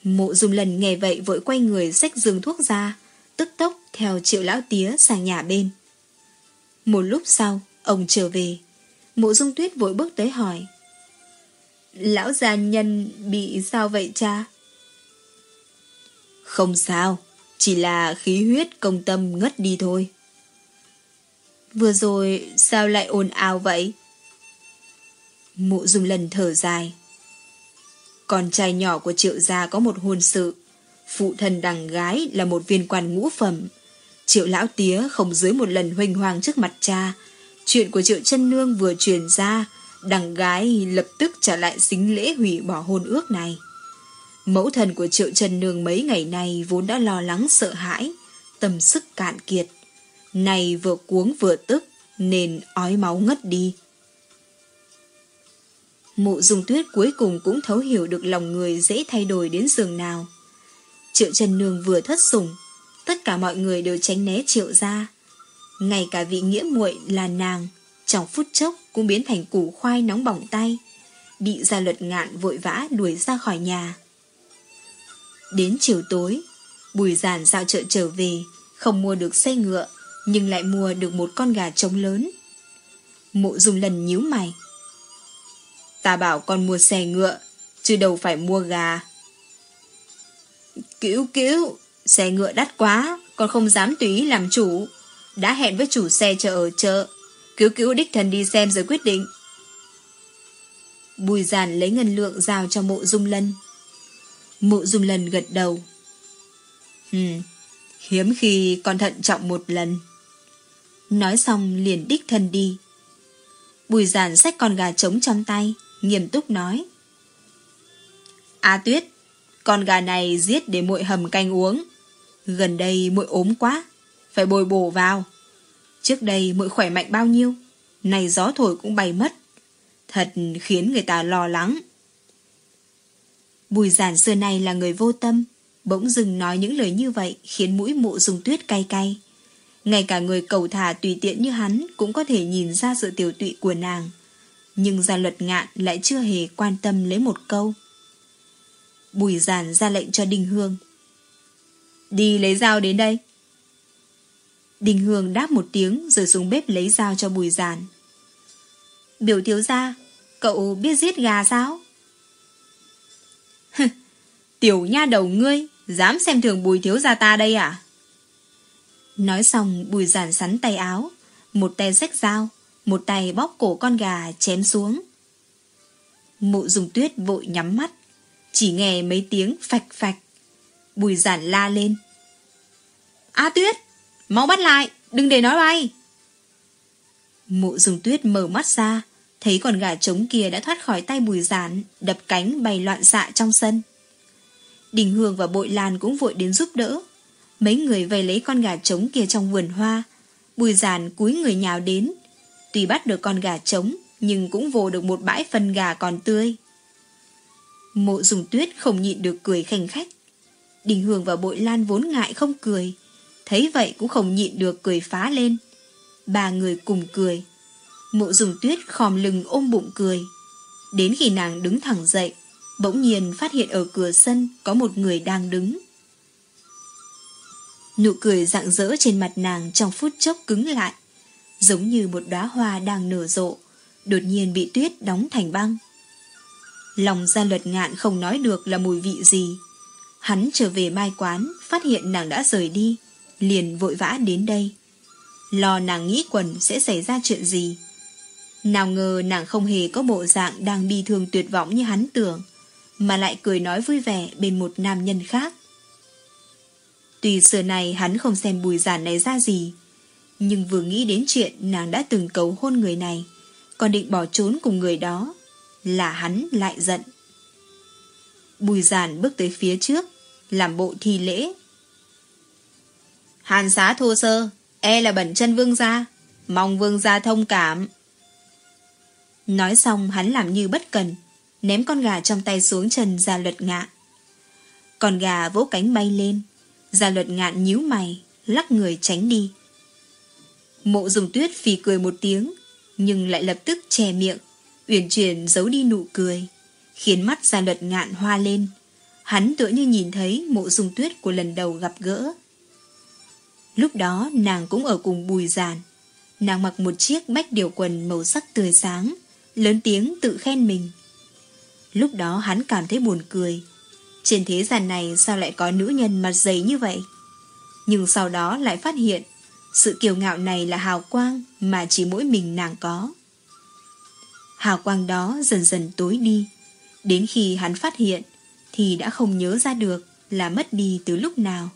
Speaker 1: Mộ dùng lần nghe vậy vội quay người xách giường thuốc ra, tức tốc theo triệu lão tía sang nhà bên. Một lúc sau, ông trở về. Mộ dung tuyết vội bước tới hỏi. Lão già nhân bị sao vậy cha?
Speaker 2: Không sao, chỉ là khí huyết công tâm ngất đi thôi.
Speaker 1: Vừa rồi sao lại ồn ào vậy? Mụ dùng lần thở dài.
Speaker 2: Con trai nhỏ của triệu gia có một hôn sự. Phụ thân đằng gái là một viên quan ngũ phẩm. Triệu lão tía không dưới một lần huỳnh hoàng trước mặt cha. Chuyện của triệu chân nương vừa truyền ra, đằng gái lập tức trả lại xính lễ hủy bỏ hôn ước này. Mẫu thần của triệu chân nương mấy ngày nay vốn đã lo lắng sợ hãi, tâm sức cạn kiệt. Này vừa cuống vừa tức, nên ói máu ngất đi.
Speaker 1: Mụ dùng tuyết cuối cùng cũng thấu hiểu được lòng người dễ thay đổi đến giường nào. Triệu Trần Nương vừa thất sủng, tất cả mọi người đều tránh né triệu ra. Ngay cả vị nghĩa muội là nàng, trong phút chốc cũng biến thành củ khoai nóng bỏng tay, bị gia luật ngạn vội vã đuổi ra khỏi nhà. Đến chiều tối, Bùi giản dạo chợ trở về, không mua được xe ngựa, nhưng lại mua được một con gà trống lớn. Mộ dùng lần nhíu mày.
Speaker 2: Ta bảo con mua xe ngựa, chứ đâu phải mua gà.
Speaker 1: Cứu cứu, xe ngựa đắt quá, con không dám tùy làm chủ. Đã hẹn với chủ xe chờ ở chợ. Cứu cứu đích thần đi xem rồi quyết định. Bùi giản lấy ngân lượng giao cho mộ dung lân. Mộ dung lân gật đầu.
Speaker 2: Ừ, hiếm khi con thận trọng một lần.
Speaker 1: Nói xong liền đích thân đi. Bùi giản xách con gà trống trong tay, nghiêm túc nói.
Speaker 2: A tuyết, con gà này giết để muội hầm canh uống. Gần đây muội ốm quá, phải bồi bổ vào. Trước đây muội khỏe mạnh bao nhiêu, này gió thổi cũng bay mất. Thật khiến người ta lo lắng.
Speaker 1: Bùi giản xưa này là người vô tâm, bỗng dừng nói những lời như vậy khiến mũi mụ dùng tuyết cay cay. Ngay cả người cầu thả tùy tiện như hắn cũng có thể nhìn ra sự tiểu tụy của nàng. Nhưng gia luật ngạn lại chưa hề quan tâm lấy một câu. Bùi giản ra lệnh cho Đinh Hương.
Speaker 2: Đi lấy dao đến đây.
Speaker 1: Đình Hương đáp một tiếng rồi xuống bếp lấy dao cho bùi Giàn. Biểu thiếu gia, cậu biết giết gà sao?
Speaker 2: Tiểu nha đầu ngươi, dám xem thường bùi thiếu gia ta đây à?
Speaker 1: Nói xong bùi giản sắn tay áo, một tay rách dao, một tay bóp cổ con gà chém xuống. Mụ dùng tuyết vội nhắm mắt, chỉ nghe mấy tiếng phạch phạch. Bùi giản la lên. A tuyết, mau bắt lại,
Speaker 2: Đừng để nói bay! Mộ dùng tuyết mở mắt ra, thấy con gà trống kia đã thoát khỏi tay bùi giản, đập cánh bay loạn xạ trong sân. Đình Hương và Bội Lan cũng vội đến giúp đỡ. Mấy người vây lấy con gà trống kia trong vườn hoa. Bùi giản cúi người nhào đến. Tuy bắt được con gà trống, nhưng cũng vồ được một bãi phân gà còn tươi. Mộ dùng tuyết không nhịn được cười khanh khách. Đình Hương và Bội Lan vốn ngại không cười. Thấy vậy cũng không nhịn được cười phá lên. Ba người cùng cười. Mộ dùng tuyết khom lưng ôm bụng cười. Đến khi nàng đứng thẳng dậy, bỗng nhiên phát hiện ở cửa sân có một người đang đứng. Nụ cười rạng rỡ trên mặt nàng trong phút chốc cứng lại, giống như một đóa hoa đang nở rộ, đột nhiên bị tuyết đóng thành băng. Lòng ra luật ngạn không nói được là mùi vị gì. Hắn trở về mai quán, phát hiện nàng đã rời đi, liền vội vã đến đây. Lo nàng nghĩ quần sẽ xảy ra chuyện gì. Nào ngờ nàng không hề có bộ dạng đang bi thương tuyệt vọng như hắn tưởng, mà lại cười nói vui vẻ bên một nam nhân khác. Tuy xưa này hắn không xem bùi giản này ra gì, nhưng vừa nghĩ đến chuyện nàng đã từng cầu hôn người này, còn định bỏ trốn cùng người đó, là hắn lại giận. Bùi giản bước tới phía trước, làm bộ thi lễ. Hàn xá thô sơ, e là bẩn chân vương gia, mong vương gia thông cảm. Nói xong hắn làm như bất cần, ném con gà trong tay xuống chân ra luật ngạn. Con gà vỗ cánh bay lên, ra luật ngạn nhíu mày, lắc người tránh đi. Mộ dùng tuyết phì cười một tiếng, nhưng lại lập tức che miệng, uyển chuyển giấu đi nụ cười, khiến mắt ra luật ngạn hoa lên. Hắn tựa như nhìn thấy mộ dung tuyết của lần đầu gặp gỡ. Lúc đó nàng cũng ở cùng bùi giàn. Nàng mặc một chiếc bách điều quần màu sắc tươi sáng, lớn tiếng tự khen mình. Lúc đó hắn cảm thấy buồn cười. Trên thế gian này sao lại có nữ nhân mặt dày như vậy? Nhưng sau đó lại phát hiện sự kiêu ngạo này là hào quang mà chỉ mỗi mình nàng có. Hào quang đó dần dần tối đi. Đến khi hắn phát hiện thì đã không nhớ ra được là mất đi từ lúc nào.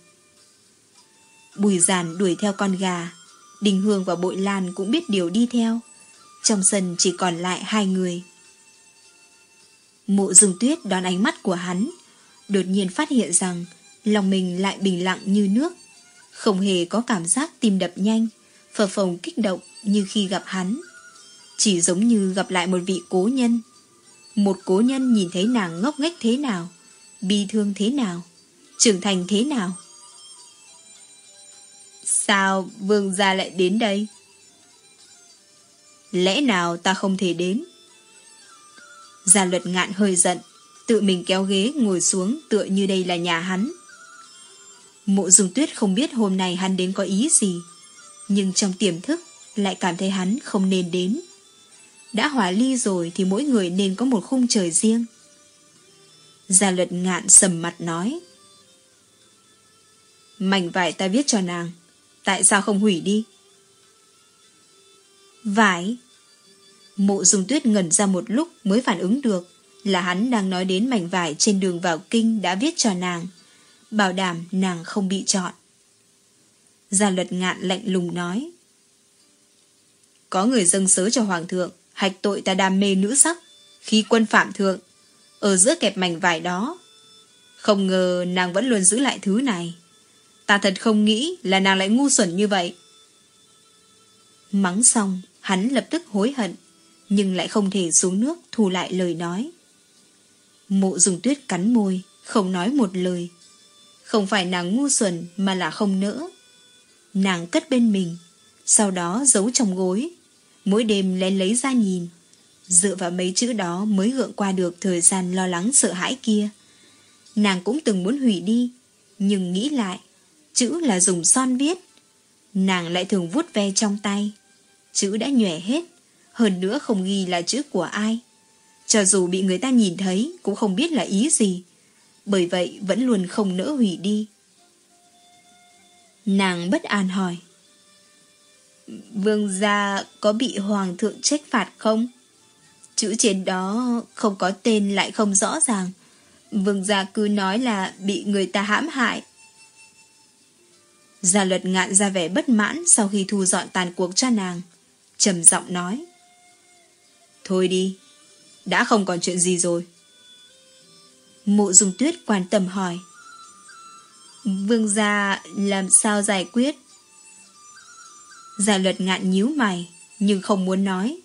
Speaker 2: Bùi giàn đuổi theo con gà. Đình Hương và Bội Lan cũng biết điều đi theo. Trong sân chỉ còn lại hai người. Mộ dùng tuyết đón ánh mắt của hắn, đột nhiên phát hiện rằng lòng mình lại bình lặng như nước, không hề có cảm giác tim đập nhanh, phờ phồng kích động như khi gặp hắn. Chỉ giống như gặp lại một vị cố nhân. Một cố nhân nhìn thấy nàng ngốc nghếch thế nào, bi thương thế nào, trưởng thành thế nào. Sao vương gia lại đến đây? Lẽ nào ta không thể đến? Gia luật ngạn hơi giận, tự mình kéo ghế ngồi xuống tựa như đây là nhà hắn. Mộ dùng tuyết không biết hôm nay hắn đến có ý gì, nhưng trong tiềm thức lại cảm thấy hắn không nên đến. Đã hòa ly rồi thì mỗi người nên có một khung trời riêng. Gia luật ngạn sầm mặt nói. Mảnh vải ta viết cho nàng, tại sao không hủy đi? Vải? Mộ dùng tuyết ngẩn ra một lúc mới phản ứng được là hắn đang nói đến mảnh vải trên đường vào kinh đã viết cho nàng, bảo đảm nàng không bị chọn. Gia luật ngạn lạnh lùng nói. Có người dâng sớ cho hoàng thượng, hạch tội ta đam mê nữ sắc, khi quân phạm thượng, ở giữa kẹp mảnh vải đó. Không ngờ nàng vẫn luôn giữ lại thứ này. Ta thật không nghĩ là nàng lại ngu xuẩn như vậy. Mắng xong, hắn lập tức hối hận, nhưng lại không thể xuống nước thu lại lời nói. Mộ dùng tuyết cắn môi, không nói một lời. Không phải nàng ngu xuẩn mà là không nỡ. Nàng cất bên mình, sau đó giấu trong gối. Mỗi đêm lén lấy ra nhìn. Dựa vào mấy chữ đó mới gượng qua được thời gian lo lắng sợ hãi kia. Nàng cũng từng muốn hủy đi, nhưng nghĩ lại, chữ là dùng son viết. Nàng lại thường vuốt ve trong tay. Chữ đã nhòe hết, hơn nữa không ghi là chữ của ai. Cho dù bị người ta nhìn thấy cũng không biết là ý gì. Bởi vậy vẫn luôn không nỡ hủy đi. Nàng bất an hỏi. Vương gia có bị hoàng thượng trách phạt không? Chữ trên đó không có tên lại không rõ ràng. Vương gia cứ nói là bị người ta hãm hại. Gia luật ngạn ra vẻ bất mãn sau khi thu dọn tàn cuộc cho nàng. trầm giọng nói. Thôi đi, đã không còn chuyện gì rồi. Mộ dung tuyết quan tâm hỏi. Vương gia làm sao giải quyết? Gia luật ngạn nhíu mày, nhưng không muốn nói.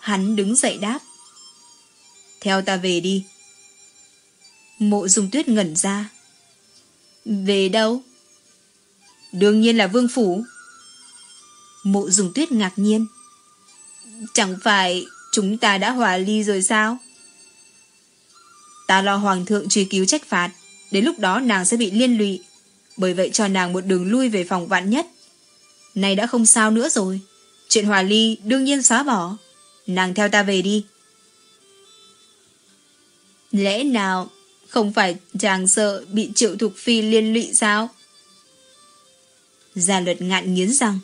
Speaker 2: Hắn đứng dậy đáp. Theo ta về đi. Mộ dung tuyết ngẩn ra. Về đâu? Đương nhiên là vương phủ. Mộ dung tuyết ngạc nhiên. Chẳng phải chúng ta đã hòa ly rồi sao? Ta lo hoàng thượng truy cứu trách phạt. Đến lúc đó nàng sẽ bị liên lụy. Bởi vậy cho nàng một đường lui về phòng vạn nhất. Này đã không sao nữa rồi. Chuyện hòa ly đương nhiên xóa bỏ. Nàng theo ta về đi. Lẽ nào không phải chàng sợ bị triệu thục phi liên lụy sao? Gia luật ngạn nghiến rằng,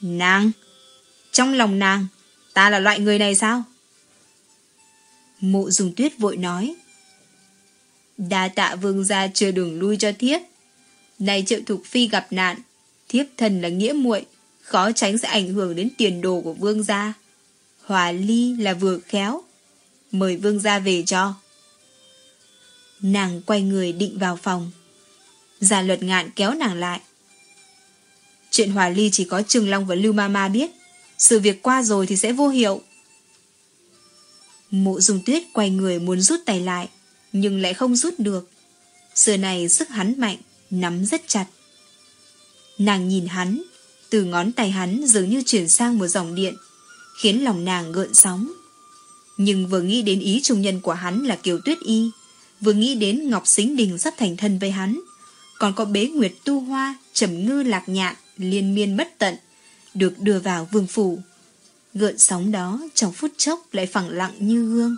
Speaker 2: Nàng, Trong lòng nàng, Ta là loại người này sao? Mộ dùng tuyết vội nói, Đa tạ vương gia chưa đường lui cho thiếp Này triệu thục phi gặp nạn Thiếp thần là nghĩa muội, Khó tránh sẽ ảnh hưởng đến tiền đồ của vương gia. Hòa ly là vừa khéo, Mời vương gia về cho. Nàng quay người định vào phòng. Gia luật ngạn kéo nàng lại. Chuyện hòa ly chỉ có Trường Long và Lưu Mama biết. Sự việc qua rồi thì sẽ vô hiệu. Mộ dung tuyết quay người muốn rút tay lại, Nhưng lại không rút được. Giờ này sức hắn mạnh, Nắm rất chặt. Nàng nhìn hắn, Từ ngón tay hắn dường như chuyển sang một dòng điện, Khiến lòng nàng gợn sóng. Nhưng vừa nghĩ đến ý trung nhân của hắn là Kiều Tuyết Y, Vừa nghĩ đến Ngọc Xính Đình sắp thành thân với hắn, Còn có bế nguyệt tu hoa, Trầm ngư lạc nhạn, Liên miên bất tận, Được đưa vào vương phủ. Gợn sóng đó trong phút chốc lại phẳng lặng như gương.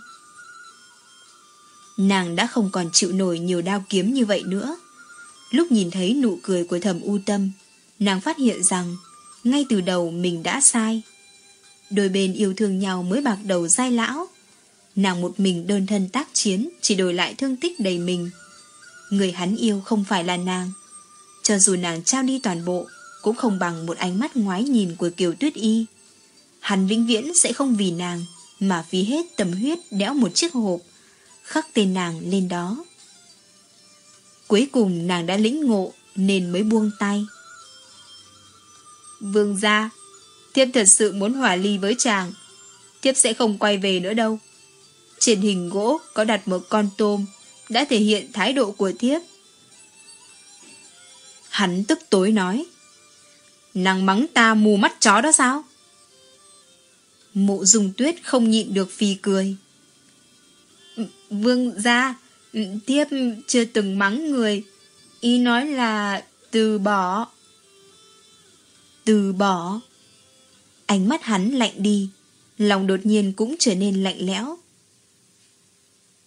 Speaker 2: Nàng đã không còn chịu nổi nhiều đao kiếm như vậy nữa. Lúc nhìn thấy nụ cười của thầm u tâm Nàng phát hiện rằng, Ngay từ đầu mình đã sai. Đôi bên yêu thương nhau mới bạc đầu dai lão. Nàng một mình đơn thân tác chiến, Chỉ đổi lại thương tích đầy mình. Người hắn yêu không phải là nàng. Cho dù nàng trao đi toàn bộ, Cũng không bằng một ánh mắt ngoái nhìn của Kiều Tuyết Y. Hắn vĩnh viễn sẽ không vì nàng, Mà phí hết tầm huyết đẽo một chiếc hộp, Khắc tên nàng lên đó. Cuối cùng nàng đã lĩnh ngộ, Nên mới buông tay. Vương gia Thiếp thật sự muốn hòa ly với chàng Thiếp sẽ không quay về nữa đâu trên hình gỗ có đặt một con tôm đã thể hiện thái độ của thiếp. Hắn tức tối nói Nàng mắng ta mù mắt chó đó sao? Mộ dùng tuyết không nhịn được phì cười. Vương ra, thiếp chưa từng mắng người. Ý nói là từ bỏ. Từ bỏ. Ánh mắt hắn lạnh đi, lòng đột nhiên cũng trở nên lạnh lẽo.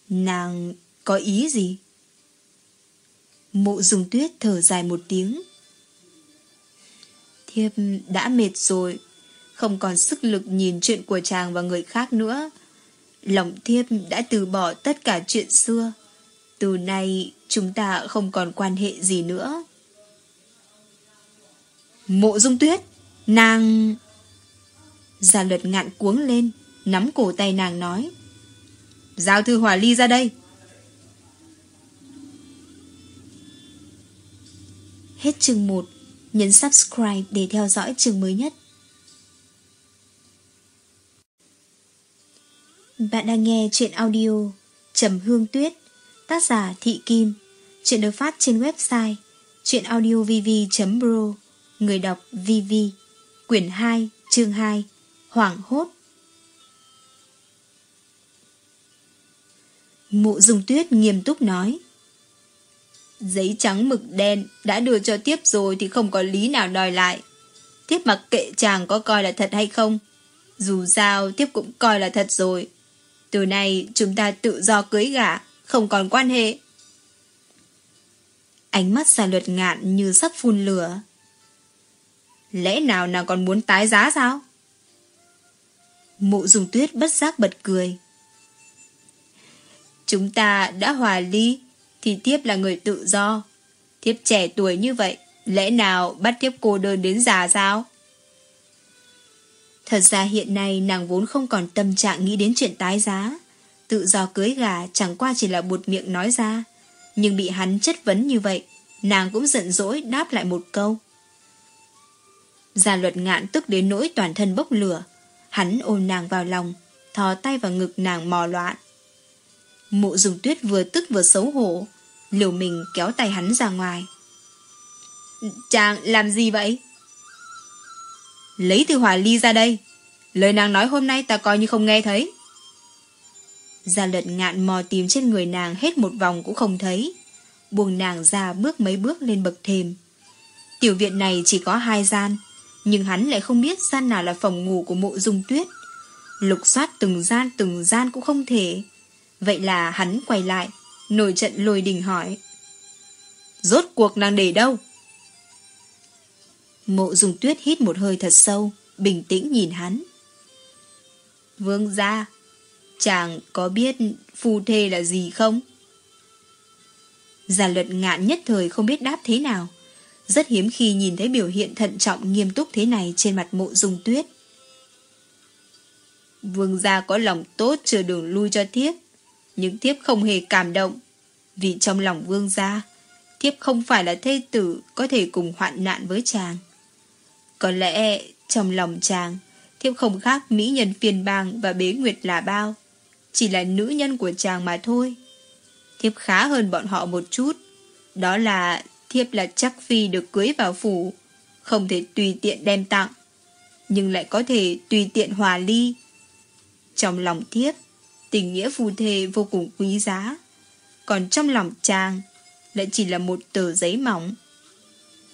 Speaker 2: Nàng có ý gì? Mộ dùng tuyết thở dài một tiếng. Thiếp đã mệt rồi, không còn sức lực nhìn chuyện của chàng và người khác nữa. Lòng thiếp đã từ bỏ tất cả chuyện xưa. Từ nay chúng ta không còn quan hệ gì nữa. Mộ dung tuyết, nàng... Gia luật ngạn cuống lên, nắm cổ tay nàng nói. Giao thư hỏa ly ra đây. Hết chương 1. Nhấn subscribe để theo dõi chương mới nhất. Bạn đang nghe chuyện audio Trầm Hương Tuyết Tác giả Thị Kim Chuyện được phát trên website chuyenaudiovv.pro Người đọc VV Quyển 2, chương 2 Hoảng hốt Mụ dùng tuyết nghiêm túc nói. Giấy trắng mực đen đã đưa cho tiếp rồi thì không có lý nào đòi lại. Tiếp mặc kệ chàng có coi là thật hay không. Dù sao tiếp cũng coi là thật rồi. Từ nay chúng ta tự do cưới gả, không còn quan hệ. Ánh mắt xà luật ngạn như sắp phun lửa. Lẽ nào nàng còn muốn tái giá sao? Mụ dùng tuyết bất giác bật cười. Chúng ta đã hòa ly Thì thiếp là người tự do Thiếp trẻ tuổi như vậy Lẽ nào bắt thiếp cô đơn đến già sao?
Speaker 1: Thật ra hiện nay nàng vốn không còn tâm trạng nghĩ đến chuyện tái giá. Tự do cưới gà chẳng qua chỉ là buột miệng nói ra. Nhưng bị hắn chất vấn như vậy, nàng cũng giận dỗi đáp lại một câu. Gia luật ngạn tức đến nỗi toàn thân bốc lửa. Hắn ôm nàng vào lòng, thò tay vào ngực nàng mò loạn. Mộ dùng tuyết vừa tức vừa xấu hổ, liều mình kéo tay hắn ra ngoài.
Speaker 2: Chàng làm gì vậy? Lấy từ hỏa ly ra đây. Lời nàng nói hôm nay ta coi như không nghe thấy.
Speaker 1: Gia luật ngạn mò tìm trên người nàng hết một vòng cũng không thấy. Buông nàng ra bước mấy bước lên bậc thềm. Tiểu viện này chỉ có hai gian, nhưng hắn lại không biết gian nào là phòng ngủ của mộ dung tuyết. Lục soát từng gian từng gian cũng không thể. Vậy là hắn quay lại, nổi trận lôi đình hỏi.
Speaker 2: Rốt cuộc nàng để đâu?
Speaker 1: Mộ dùng tuyết hít một hơi thật sâu, bình tĩnh nhìn hắn.
Speaker 2: Vương gia, chàng có biết phu thê là gì không?
Speaker 1: Giả luật ngạn nhất thời không biết đáp thế nào. Rất hiếm khi nhìn thấy biểu hiện thận trọng nghiêm túc thế này trên mặt mộ dung tuyết.
Speaker 2: Vương gia có lòng tốt chờ đường lui cho thiếp, nhưng thiếp không hề cảm động. Vì trong lòng vương gia, thiếp không phải là thê tử có thể cùng hoạn nạn với chàng. Có lẽ trong lòng chàng, thiếp không khác mỹ nhân phiền bang và bế nguyệt là bao. Chỉ là nữ nhân của chàng mà thôi. Thiếp khá hơn bọn họ một chút. Đó là thiếp là chắc phi được cưới vào phủ, không thể tùy tiện đem tặng, nhưng lại có thể tùy tiện hòa ly. Trong lòng thiếp, tình nghĩa phù thề vô cùng quý giá, còn trong lòng chàng lại chỉ là một tờ giấy mỏng.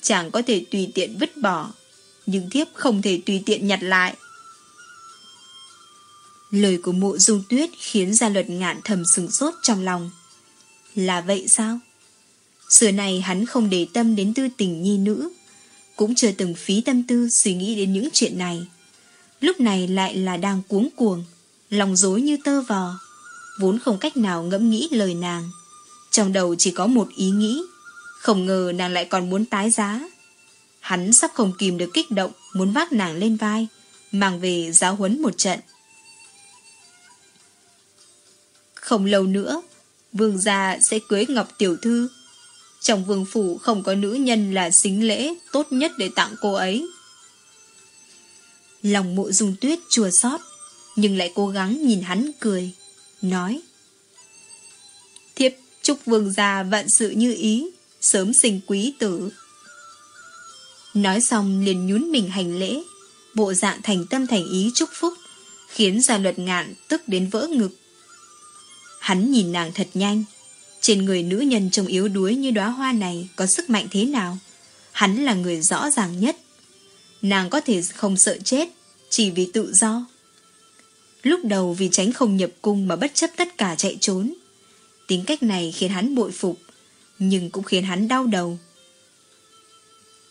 Speaker 2: Chàng có thể tùy tiện vứt bỏ, nhưng thiếp không thể tùy tiện nhặt lại.
Speaker 1: Lời của mộ dung tuyết khiến gia luật ngạn thầm sừng sốt trong lòng. Là vậy sao? Xưa này hắn không để tâm đến tư tình nhi nữ, cũng chưa từng phí tâm tư suy nghĩ đến những chuyện này. Lúc này lại là đang cuống cuồng, lòng dối như tơ vò, vốn không cách nào ngẫm nghĩ lời nàng. Trong đầu chỉ có một ý nghĩ, không ngờ nàng lại còn muốn tái giá. Hắn sắp không kìm được kích động, muốn vác nàng lên vai, mang về giáo huấn một trận.
Speaker 2: Không lâu nữa, vương gia sẽ cưới Ngọc Tiểu Thư. Trong vương phủ không có nữ nhân là xính lễ tốt nhất để tặng cô ấy.
Speaker 1: Lòng mộ dung tuyết chua xót nhưng lại cố gắng nhìn hắn cười, nói.
Speaker 2: Thiếp chúc vương gia vạn sự như ý, sớm sinh quý tử.
Speaker 1: Nói xong liền nhún mình hành lễ, bộ dạng thành tâm thành ý chúc phúc, khiến gia luật ngạn tức đến vỡ ngực. Hắn nhìn nàng thật nhanh, trên người nữ nhân trông yếu đuối như đóa hoa này có sức mạnh thế nào? Hắn là người rõ ràng nhất. Nàng có thể không sợ chết, chỉ vì tự do. Lúc đầu vì tránh không nhập cung mà bất chấp tất cả chạy trốn. Tính cách này khiến hắn bội phục, nhưng cũng khiến hắn đau đầu.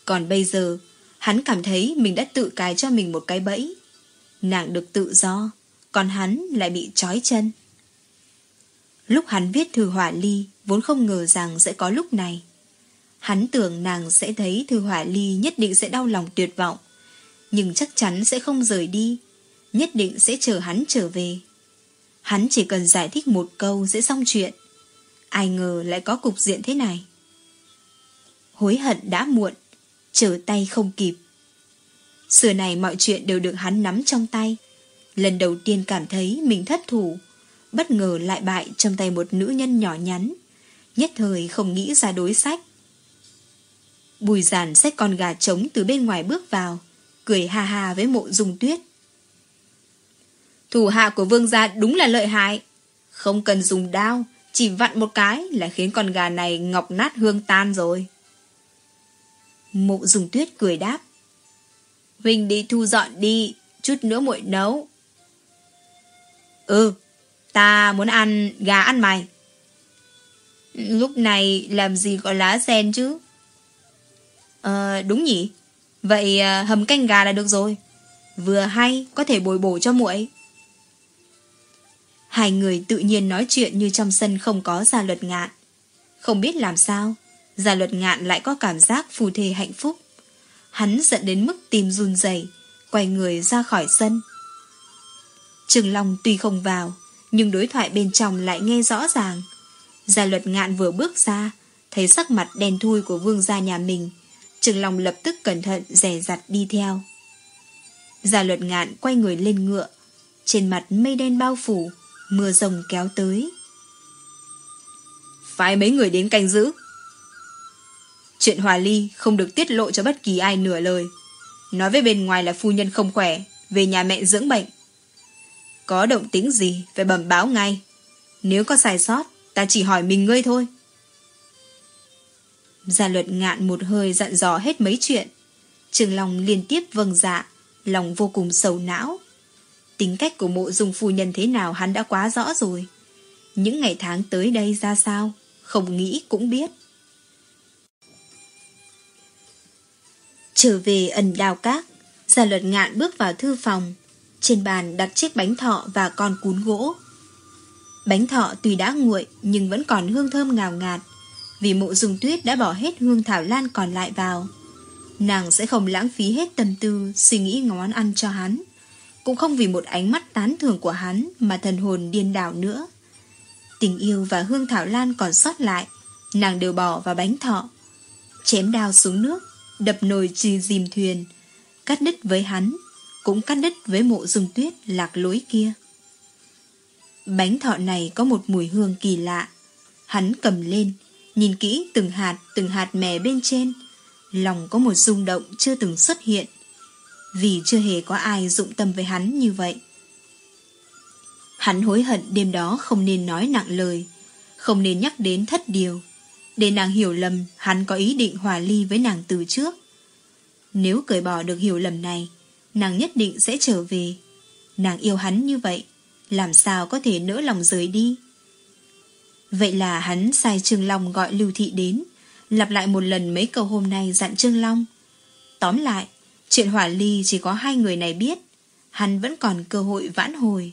Speaker 1: Còn bây giờ, hắn cảm thấy mình đã tự cài cho mình một cái bẫy. Nàng được tự do, còn hắn lại bị trói chân. Lúc hắn viết thư hỏa ly, vốn không ngờ rằng sẽ có lúc này. Hắn tưởng nàng sẽ thấy thư hỏa ly nhất định sẽ đau lòng tuyệt vọng, nhưng chắc chắn sẽ không rời đi, nhất định sẽ chờ hắn trở về. Hắn chỉ cần giải thích một câu sẽ xong chuyện. Ai ngờ lại có cục diện thế này. Hối hận đã muộn, trở tay không kịp. Xưa này mọi chuyện đều được hắn nắm trong tay. Lần đầu tiên cảm thấy mình thất thủ, bất ngờ lại bại trong tay một nữ nhân nhỏ nhắn, nhất thời không nghĩ ra đối sách. Bùi giản xách con gà trống từ bên ngoài bước vào, cười ha ha với mộ dung tuyết.
Speaker 2: Thủ hạ của vương gia đúng là lợi hại. Không cần dùng đao, chỉ vặn một cái là khiến con gà này ngọc nát hương tan rồi.
Speaker 1: Mộ dùng tuyết cười đáp.
Speaker 2: Huynh đi thu dọn đi, chút nữa muội nấu. Ừ, ta muốn ăn gà ăn mày. Lúc này làm gì có lá sen chứ? Ờ, đúng nhỉ? Vậy ờ, hầm canh gà là được rồi. Vừa hay, có thể bồi bổ cho muội.
Speaker 1: Hai người tự nhiên nói chuyện như trong sân không có gia luật ngạn. Không biết làm sao, Gia luật ngạn lại có cảm giác phù thề hạnh phúc. Hắn giận đến mức tim run rẩy, quay người ra khỏi sân. Trường Long tuy không vào, nhưng đối thoại bên trong lại nghe rõ ràng. Gia luật ngạn vừa bước ra, thấy sắc mặt đen thui của vương gia nhà mình. Trường Long lập tức cẩn thận rẻ rặt đi theo. Gia luật ngạn quay người lên ngựa, trên mặt mây đen bao phủ, mưa rồng kéo tới.
Speaker 2: Phải mấy người đến canh giữ. Chuyện hòa ly không được tiết lộ cho bất kỳ ai nửa lời. Nói với bên ngoài là phu nhân không khỏe, về nhà mẹ dưỡng bệnh. Có động tính gì phải bẩm báo ngay. Nếu có sai sót, ta chỉ hỏi mình ngươi thôi.
Speaker 1: Gia luật ngạn một hơi dặn dò hết mấy chuyện. Trường Long liên tiếp vâng dạ, lòng vô cùng sầu não. Tính cách của mộ dung phu nhân thế nào hắn đã quá rõ rồi. Những ngày tháng tới đây ra sao, không nghĩ cũng biết. Trở về ẩn đào cát, Gia luật ngạn bước vào thư phòng. Trên bàn đặt chiếc bánh thọ và con cún gỗ. Bánh thọ tuy đã nguội nhưng vẫn còn hương thơm ngào ngạt vì mộ dùng tuyết đã bỏ hết hương thảo lan còn lại vào. Nàng sẽ không lãng phí hết tâm tư suy nghĩ ngón ăn cho hắn. Cũng không vì một ánh mắt tán thưởng của hắn mà thần hồn điên đảo nữa. Tình yêu và hương thảo lan còn sót lại, nàng đều bỏ vào bánh thọ. Chém đao xuống nước, đập nồi trì dìm thuyền, cắt đứt với hắn, cũng cắt đứt với mộ dung tuyết lạc lối kia. Bánh thọ này có một mùi hương kỳ lạ. Hắn cầm lên, nhìn kỹ từng hạt, từng hạt mè bên trên. Lòng có một rung động chưa từng xuất hiện. Vì chưa hề có ai dụng tâm với hắn như vậy. Hắn hối hận đêm đó không nên nói nặng lời, không nên nhắc đến thất điều. Để nàng hiểu lầm hắn có ý định hòa ly với nàng từ trước. Nếu cởi bỏ được hiểu lầm này, nàng nhất định sẽ trở về. Nàng yêu hắn như vậy, làm sao có thể nỡ lòng rời đi. Vậy là hắn sai Trương Long gọi Lưu Thị đến, lặp lại một lần mấy câu hôm nay dặn Trương Long. Tóm lại, chuyện hỏa ly chỉ có hai người này biết, hắn vẫn còn cơ hội vãn hồi.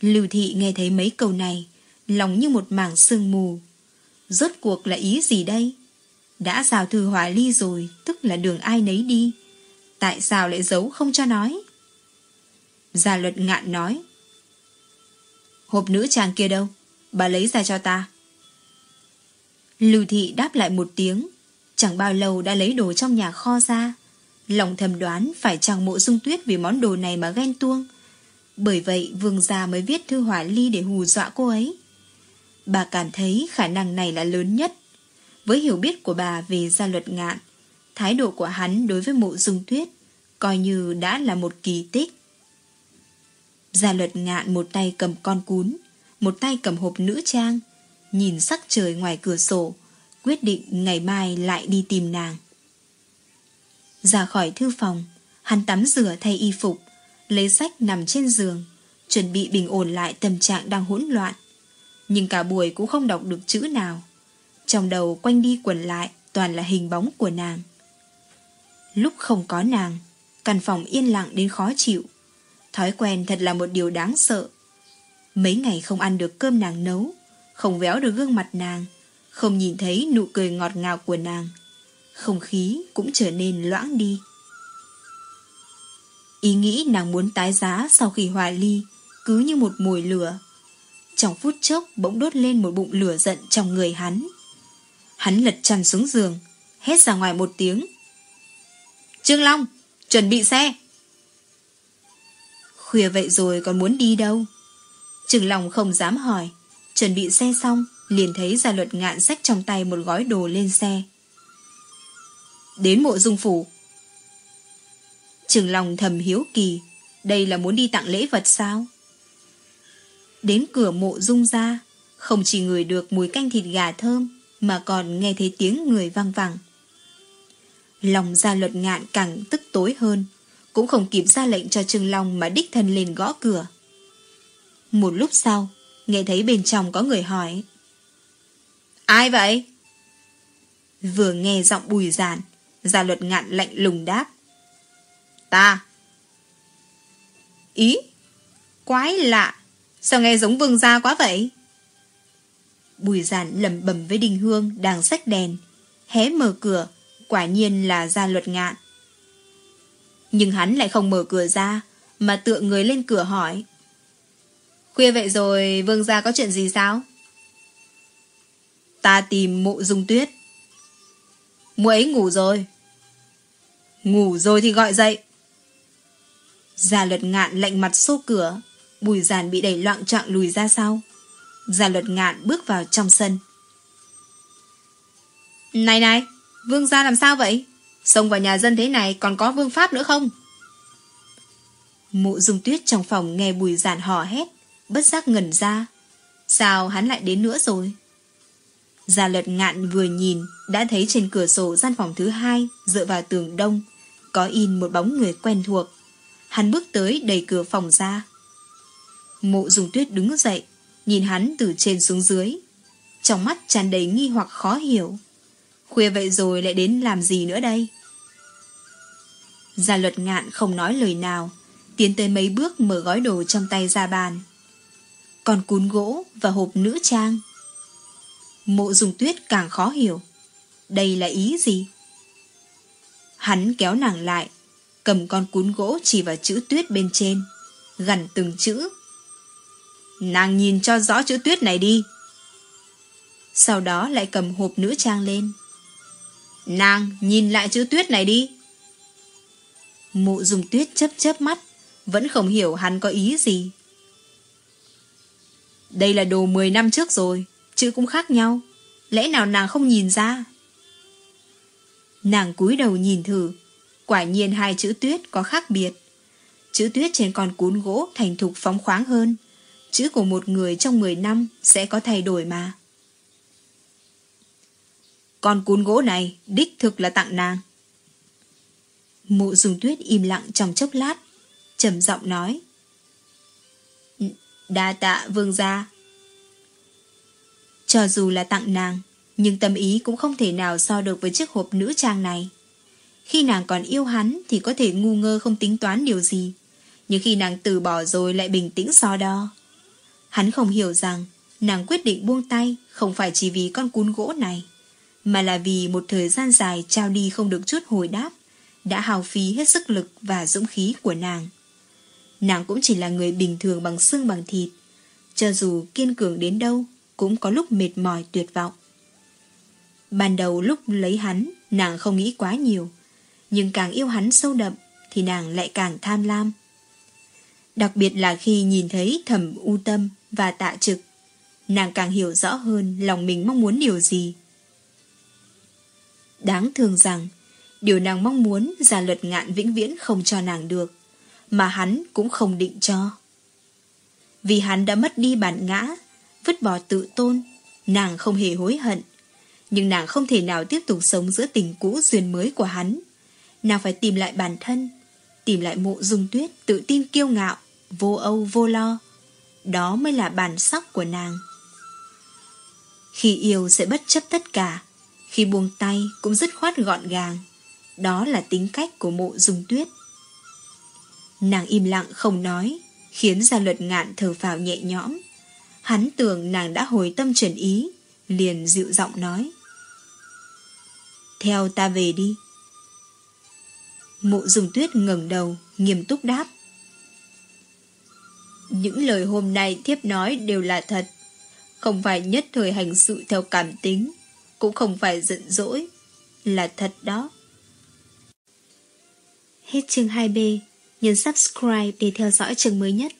Speaker 1: Lưu Thị nghe thấy mấy câu này, lòng như một mảng sương mù. Rốt cuộc là ý gì đây? Đã rào thư hỏa ly rồi, tức là đường ai nấy đi. Tại sao lại giấu không cho nói? Gia luật ngạn nói. Hộp nữ trang kia đâu? Bà lấy ra cho ta. Lưu thị đáp lại một tiếng. Chẳng bao lâu đã lấy đồ trong nhà kho ra. Lòng thầm đoán phải chàng mộ dung tuyết vì món đồ này mà ghen tuông. Bởi vậy vương gia mới viết thư hỏa ly để hù dọa cô ấy. Bà cảm thấy khả năng này là lớn nhất. Với hiểu biết của bà về gia luật ngạn, thái độ của hắn đối với mộ dung tuyết coi như đã là một kỳ tích. Gia luật ngạn một tay cầm con cún, một tay cầm hộp nữ trang, nhìn sắc trời ngoài cửa sổ, quyết định ngày mai lại đi tìm nàng. Ra khỏi thư phòng, hắn tắm rửa thay y phục, lấy sách nằm trên giường, chuẩn bị bình ổn lại tâm trạng đang hỗn loạn. Nhưng cả buổi cũng không đọc được chữ nào. Trong đầu quanh đi quẩn lại toàn là hình bóng của nàng. Lúc không có nàng, căn phòng yên lặng đến khó chịu. Thói quen thật là một điều đáng sợ. Mấy ngày không ăn được cơm nàng nấu, không véo được gương mặt nàng, không nhìn thấy nụ cười ngọt ngào của nàng. Không khí cũng trở nên loãng đi. Ý nghĩ nàng muốn tái giá sau khi hòa ly cứ như một mùi lửa. Trong phút chốc bỗng đốt lên một bụng lửa giận trong người hắn. Hắn lật chăn xuống giường, hét ra ngoài một tiếng. Trương Long, chuẩn bị xe. Khuya vậy rồi còn muốn đi đâu? Trương Long không dám hỏi. Chuẩn bị xe xong, liền thấy gia luật ngạn sách trong tay một gói đồ lên xe. Đến mộ dung phủ. Trường lòng thầm hiếu kỳ, đây là muốn đi tặng lễ vật sao? Đến cửa mộ dung ra, không chỉ ngửi được mùi canh thịt gà thơm, mà còn nghe thấy tiếng người vang vẳng. Lòng gia luật ngạn càng tức tối hơn, cũng không kịp ra lệnh cho trương Long mà đích thân lên gõ cửa. Một lúc sau, nghe thấy bên trong có người hỏi. Ai vậy? Vừa nghe giọng bùi giản, gia luật ngạn lạnh lùng đáp. Ta. Ý? Quái lạ, sao nghe giống vương gia quá vậy? Bùi giản lầm bầm với Đình Hương đang xách đèn. Hé mở cửa, quả nhiên là gia luật ngạn. Nhưng hắn lại không mở cửa ra, mà tựa người lên cửa hỏi. Khuya vậy rồi, vương gia có chuyện gì sao? Ta tìm mụ dung tuyết. Mụ ấy ngủ rồi. Ngủ rồi thì gọi dậy. Gia luật ngạn lạnh mặt xô cửa, bùi giàn bị đẩy loạn trọng lùi ra sau. Gia luật ngạn bước vào trong sân. Này này, vương gia làm sao vậy? Xông vào nhà dân thế này còn có vương pháp nữa không? Mụ dung tuyết trong phòng nghe bùi giản hò hét, bất giác ngẩn ra. Sao hắn lại đến nữa rồi? Gia lật ngạn vừa nhìn đã thấy trên cửa sổ gian phòng thứ hai dựa vào tường đông có in một bóng người quen thuộc. Hắn bước tới đẩy cửa phòng ra. Mộ dùng tuyết đứng dậy nhìn hắn từ trên xuống dưới. Trong mắt tràn đầy nghi hoặc khó hiểu. Khuya vậy rồi lại đến làm gì nữa đây? Gia luật ngạn không nói lời nào, tiến tới mấy bước mở gói đồ trong tay ra bàn. Còn cún gỗ và hộp nữ trang. Mộ dùng tuyết càng khó hiểu. Đây là ý gì? Hắn kéo nàng lại, cầm con cún gỗ chỉ vào chữ tuyết bên trên, gần từng chữ. Nàng nhìn cho rõ chữ tuyết này đi. Sau đó lại cầm hộp nữ trang lên. Nàng nhìn lại chữ tuyết này đi. Mụ dùng tuyết chớp chớp mắt, vẫn không hiểu hắn có ý gì. Đây là đồ 10 năm trước rồi, chữ cũng khác nhau. Lẽ nào nàng không nhìn ra? Nàng cúi đầu nhìn thử, quả nhiên hai chữ tuyết có khác biệt. Chữ tuyết trên con cún gỗ thành thục phóng khoáng hơn. Chữ của một người trong 10 năm sẽ có thay đổi mà. Con cún gỗ này đích thực là tặng nàng. Mụ dùng tuyết im lặng trong chốc lát, trầm giọng nói. Đa tạ vương gia. Cho dù là tặng nàng, nhưng tâm ý cũng không thể nào so được với chiếc hộp nữ trang này. Khi nàng còn yêu hắn thì có thể ngu ngơ không tính toán điều gì. Nhưng khi nàng từ bỏ rồi lại bình tĩnh so đo. Hắn không hiểu rằng nàng quyết định buông tay không phải chỉ vì con cún gỗ này, mà là vì một thời gian dài trao đi không được chút hồi đáp, đã hào phí hết sức lực và dũng khí của nàng. Nàng cũng chỉ là người bình thường bằng xương bằng thịt, cho dù kiên cường đến đâu cũng có lúc mệt mỏi tuyệt vọng. Ban đầu lúc lấy hắn, nàng không nghĩ quá nhiều, nhưng càng yêu hắn sâu đậm thì nàng lại càng tham lam. Đặc biệt là khi nhìn thấy thẩm u tâm và tạ trực, nàng càng hiểu rõ hơn lòng mình mong muốn điều gì. Đáng thương rằng, điều nàng mong muốn gia luật ngạn vĩnh viễn không cho nàng được, mà hắn cũng không định cho. Vì hắn đã mất đi bản ngã, vứt bỏ tự tôn, nàng không hề hối hận. Nhưng nàng không thể nào tiếp tục sống giữa tình cũ duyên mới của hắn. Nàng phải tìm lại bản thân, tìm lại mộ dung tuyết tự tin kiêu ngạo, vô âu vô lo. Đó mới là bản sắc của nàng. Khi yêu sẽ bất chấp tất cả, khi buông tay cũng dứt khoát gọn gàng. Đó là tính cách của mộ dung tuyết. Nàng im lặng không nói, khiến gia luật ngạn thở phào nhẹ nhõm. Hắn tưởng nàng đã hồi tâm chuyển ý, liền dịu giọng nói. Theo ta về đi. Mộ dùng tuyết ngẩng đầu, nghiêm túc đáp. Những lời hôm nay thiếp nói đều là thật. Không phải nhất thời hành sự theo cảm tính, cũng không phải giận dỗi. Là thật đó. Hết chương 2B, nhấn subscribe để theo dõi chương mới nhất.